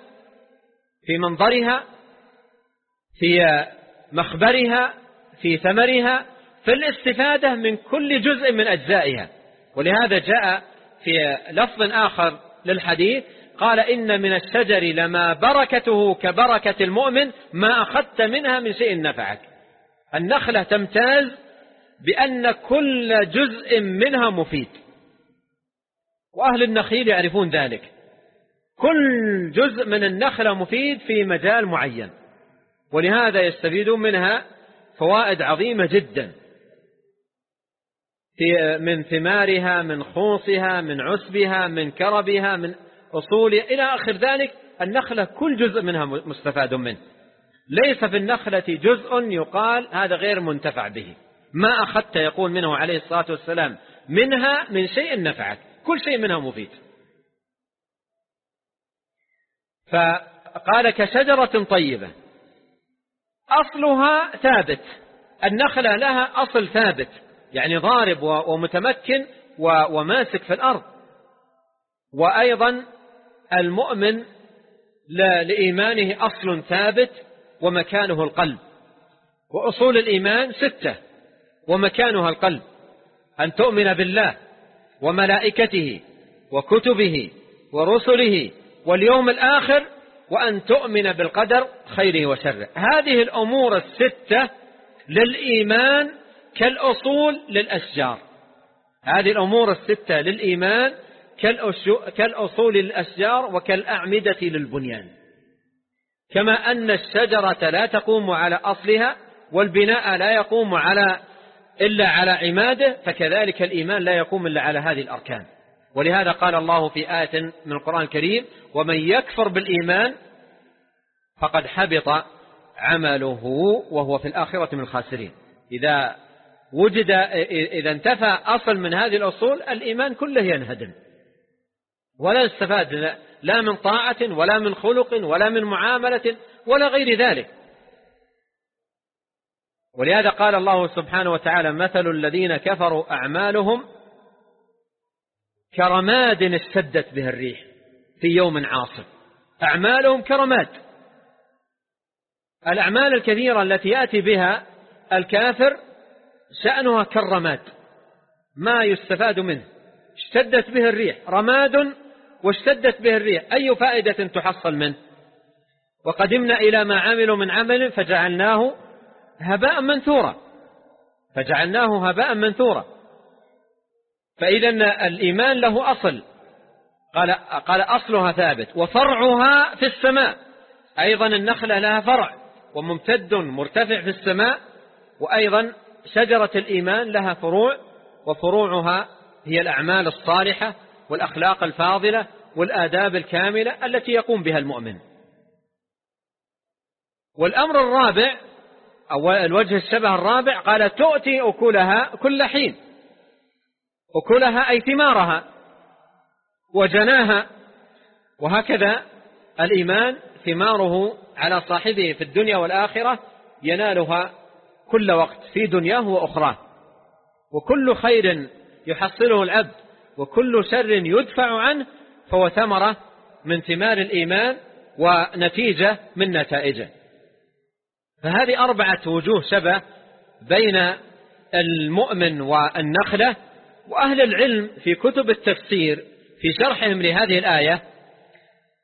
Speaker 2: في منظرها في مخبرها في ثمرها في الاستفادة من كل جزء من أجزائها ولهذا جاء في لفظ آخر للحديث قال إن من الشجر لما بركته كبركة المؤمن ما أخذت منها من شيء نفعك النخلة تمتاز بأن كل جزء منها مفيد وأهل النخيل يعرفون ذلك كل جزء من النخلة مفيد في مجال معين ولهذا يستفيدون منها فوائد عظيمة جدا من ثمارها من خوصها من عسبها من كربها من أصولها إلى آخر ذلك النخلة كل جزء منها مستفاد منه ليس في النخلة جزء يقال هذا غير منتفع به ما أخذت يقول منه عليه الصلاة والسلام منها من شيء نفعك كل شيء منها مفيد فقال كشجرة طيبة أصلها ثابت النخلة لها أصل ثابت يعني ضارب ومتمكن وماسك في الأرض وأيضا المؤمن لإيمانه أصل ثابت ومكانه القلب وأصول الإيمان ستة ومكانها القلب أن تؤمن بالله وملائكته وكتبه ورسله واليوم الآخر وأن تؤمن بالقدر خيره وشره هذه الأمور الستة للإيمان كالأصول للأشجار هذه الأمور الستة للإيمان كالأصول للأشجار وكالأعمدة للبنيان كما أن الشجرة لا تقوم على أصلها والبناء لا يقوم على إلا على عماده فكذلك الإيمان لا يقوم إلا على هذه الأركان ولهذا قال الله في آية من القرآن الكريم ومن يكفر بالإيمان فقد حبط عمله وهو في الآخرة من الخاسرين إذا وجد إذا انتفى أصل من هذه الأصول الإيمان كله ينهدم ولا استفاد لا من طاعة ولا من خلق ولا من معاملة ولا غير ذلك ولهذا قال الله سبحانه وتعالى مثل الذين كفروا أعمالهم كرماد اشتدت به الريح في يوم عاصف أعمالهم كرماد الأعمال الكثيرة التي يأتي بها الكافر شأنها كالرماد ما يستفاد منه اشتدت به الريح رماد واشتدت به الريح أي فائدة تحصل منه وقدمنا إلى ما عملوا من عمل فجعلناه هباء منثورا فجعلناه هباء منثورا فإذا الإيمان له أصل قال, قال أصلها ثابت وفرعها في السماء أيضا النخلة لها فرع وممتد مرتفع في السماء وأيضا شجرة الإيمان لها فروع وفروعها هي الأعمال الصالحة والأخلاق الفاضلة والآداب الكاملة التي يقوم بها المؤمن والأمر الرابع أو الوجه الشبه الرابع قال تؤتي أكلها كل حين أكلها أي ثمارها وجناها وهكذا الإيمان ثماره على صاحبه في الدنيا والآخرة ينالها كل وقت في دنياه وأخراه وكل خير يحصله العبد وكل شر يدفع عنه فهو ثمرة من ثمار الإيمان ونتيجة من نتائجه فهذه أربعة وجوه شبه بين المؤمن والنخلة وأهل العلم في كتب التفسير في شرحهم لهذه الآية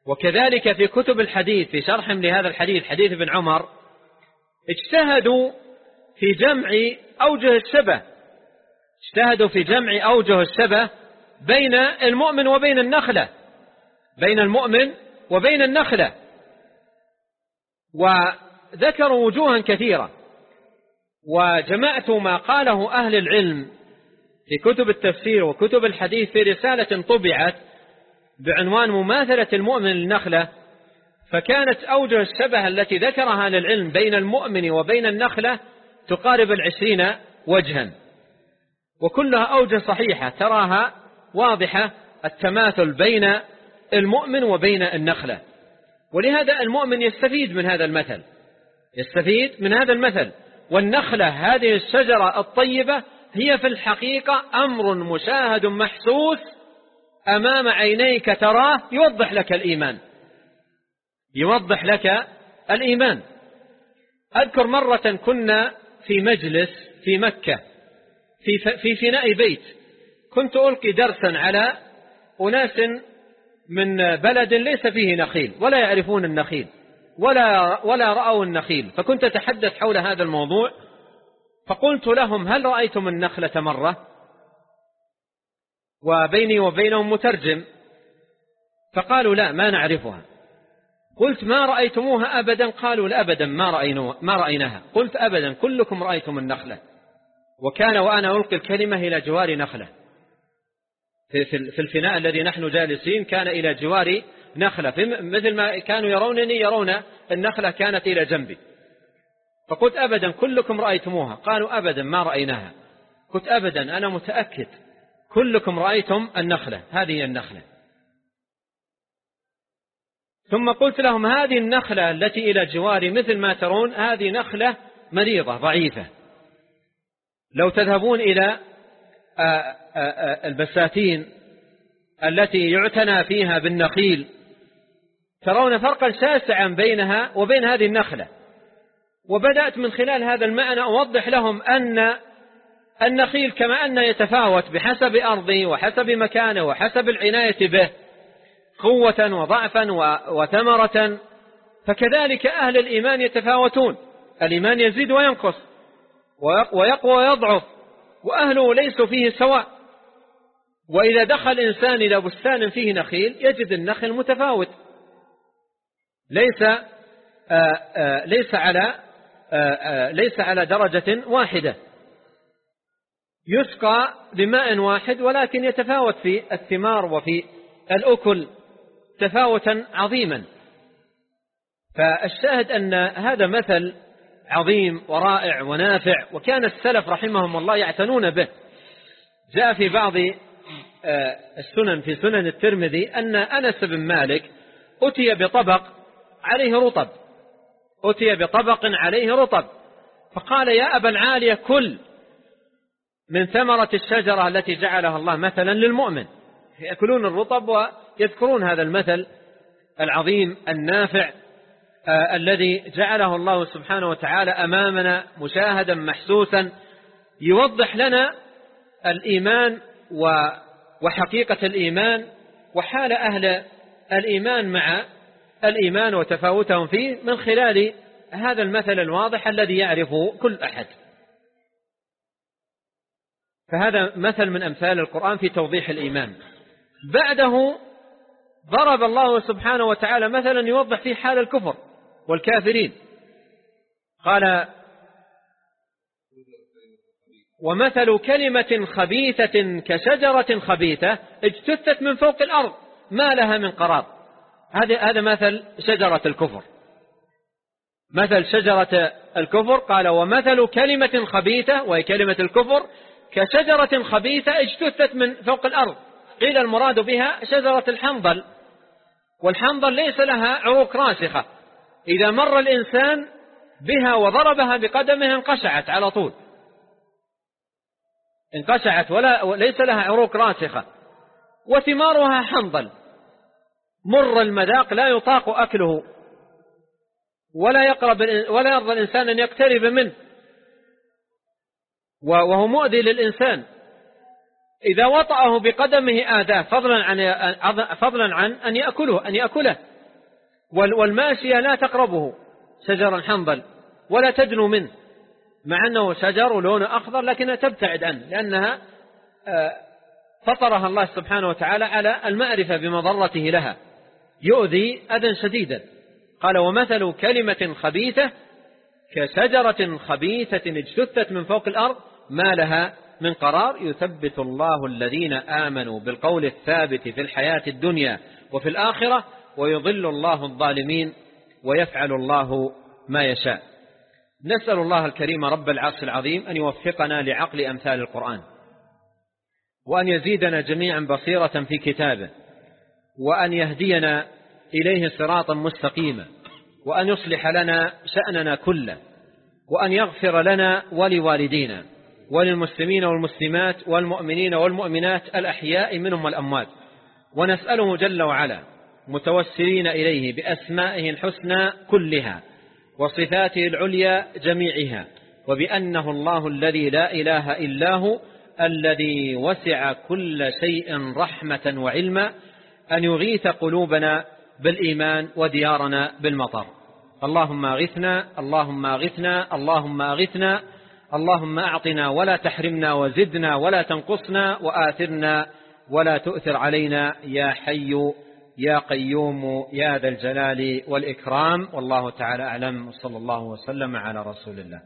Speaker 2: وكذلك في كتب الحديث في شرحهم لهذا الحديث حديث ابن عمر اجتهدوا في جمع أوجه الشبه اجتهدوا في جمع أوجه الشبه بين المؤمن وبين النخلة بين المؤمن وبين النخلة وذكروا وجوها كثيرة وجمعت ما قاله أهل العلم في كتب التفسير وكتب الحديث في رسالة طبعت بعنوان مماثلة المؤمن للنخلة فكانت أوجه الشبه التي ذكرها للعلم بين المؤمن وبين النخلة تقارب العشرين وجها وكلها أوجه صحيحة تراها واضحة التماثل بين المؤمن وبين النخلة ولهذا المؤمن يستفيد من هذا المثل يستفيد من هذا المثل والنخلة هذه الشجرة الطيبة هي في الحقيقة أمر مشاهد محسوس أمام عينيك تراه يوضح لك الإيمان يوضح لك الإيمان أذكر مرة كنا في مجلس في مكة في, في فناء بيت كنت ألقي درسا على أناس من بلد ليس فيه نخيل ولا يعرفون النخيل ولا, ولا رأوا النخيل فكنت أتحدث حول هذا الموضوع فقلت لهم هل رأيتم النخلة مرة وبيني وبينهم مترجم فقالوا لا ما نعرفها قلت ما رأيتموها أبدا قالوا لا أبدا ما, ما رأيناها قلت أبدا كلكم رأيتم النخلة وكان وأنا ألقي الكلمة إلى جوار نخلة في, في الفناء الذي نحن جالسين كان إلى جوار نخلة مثل ما كانوا يرونني يرون النخلة كانت إلى جنبي فقلت أبدا كلكم رأيتموها قالوا أبدا ما رأيناها قلت أبدا أنا متأكد كلكم رأيتم النخلة هذه النخلة ثم قلت لهم هذه النخلة التي إلى جواري مثل ما ترون هذه نخلة مريضة ضعيفة لو تذهبون إلى آه، آه، آه، البساتين التي يعتنى فيها بالنخيل ترون فرقا شاسعا بينها وبين هذه النخلة وبدأت من خلال هذا المعنى أوضح لهم أن النخيل كما أنه يتفاوت بحسب أرضه وحسب مكانه وحسب العناية به قوة وضعفا وثمرة فكذلك أهل الإيمان يتفاوتون الإيمان يزيد وينقص ويقوى ويضعف وأهله ليس فيه سواء وإذا دخل إنسان إلى بستان فيه نخيل يجد النخل متفاوت ليس آآ آه، آآ آه، ليس على آه، آه، ليس على درجة واحدة يسقى بماء واحد ولكن يتفاوت في الثمار وفي الأكل تفاوتا عظيما فالشاهد أن هذا مثل عظيم ورائع ونافع وكان السلف رحمهم الله يعتنون به جاء في بعض آه، السنن في سنن الترمذي أن أنس بن مالك أتي بطبق عليه رطب أتي بطبق عليه رطب فقال يا أبا العالية كل من ثمرة الشجرة التي جعلها الله مثلا للمؤمن يأكلون الرطب ويذكرون هذا المثل العظيم النافع آه، الذي جعله الله سبحانه وتعالى أمامنا مشاهدا محسوسا يوضح لنا الإيمان وحقيقة الإيمان وحال أهل الإيمان مع الإيمان وتفاوتهم فيه من خلال هذا المثل الواضح الذي يعرف كل أحد فهذا مثل من أمثال القرآن في توضيح الإيمان بعده ضرب الله سبحانه وتعالى مثلا يوضح فيه حال الكفر والكافرين قال ومثل كلمة خبيثة كشجرة خبيثة اجتثت من فوق الأرض ما لها من قرار هذا هذا مثل شجرة الكفر مثل شجرة الكفر قال ومثل كلمة خبيثة وهي كلمة الكفر كشجرة خبيثة اجتثت من فوق الأرض قيل المراد بها شجرة الحنظل والحنظل ليس لها عروق راسخة إذا مر الإنسان بها وضربها بقدمه انقشعت على طول انقشعت ولا ليس لها عروق راسخة وثمارها حنظل مر المذاق لا يطاق أكله ولا يقرب ولا يرضى الإنسان أن يقترب منه وهو مؤذي للإنسان إذا وطأه بقدمه آذاه فضلا عن فضلا عن أن يأكله أن يأكله والماشية لا تقربه شجر الحنظل ولا تدنو منه مع أنه شجر ولونه أخضر لكنها تبتعد عنه لأنها آه، فطرها الله سبحانه وتعالى على المعرفة بمضرته لها يؤذي أذى شديدا قال ومثل كلمة خبيثة كشجرة خبيثة اجتثت من فوق الأرض ما لها من قرار يثبت الله الذين آمنوا بالقول الثابت في الحياة الدنيا وفي الآخرة ويضل الله الظالمين ويفعل الله ما يشاء نسأل الله الكريم رب العرش العظيم أن يوفقنا لعقل أمثال القرآن وأن يزيدنا جميعا بصيرة في كتابه وأن يهدينا إليه صراطا مستقيما وأن يصلح لنا شأننا كله وأن يغفر لنا ولوالدينا وللمسلمين والمسلمات والمؤمنين والمؤمنات الأحياء منهم والأموات ونسأله جل وعلا متوسلين إليه بأسمائه الحسنى كلها وصفاته العليا جميعها وبأنه الله الذي لا إله إلا هو الذي وسع كل شيء رحمة وعلما أن يغيث قلوبنا بالإيمان وديارنا بالمطر اللهم أغثنا اللهم أغثنا اللهم أغثنا اللهم أعطنا ولا تحرمنا وزدنا ولا تنقصنا وآثرنا ولا تؤثر علينا يا حي يا قيوم يا ذا الجلال والإكرام والله تعالى أعلم وصلى الله وسلم على رسول الله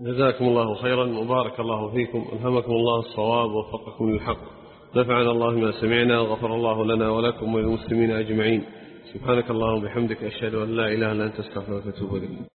Speaker 1: جزاكم الله خيرا وبارك الله فيكم ألهمكم الله الصواب ووفقكم للحق نفعنا الله ما سمعنا وغفر الله لنا ولكم وللمسلمين أجمعين سبحانك اللهم وبحمدك أشهد أن لا إله إلا أنت استغفرك وأتوب إليك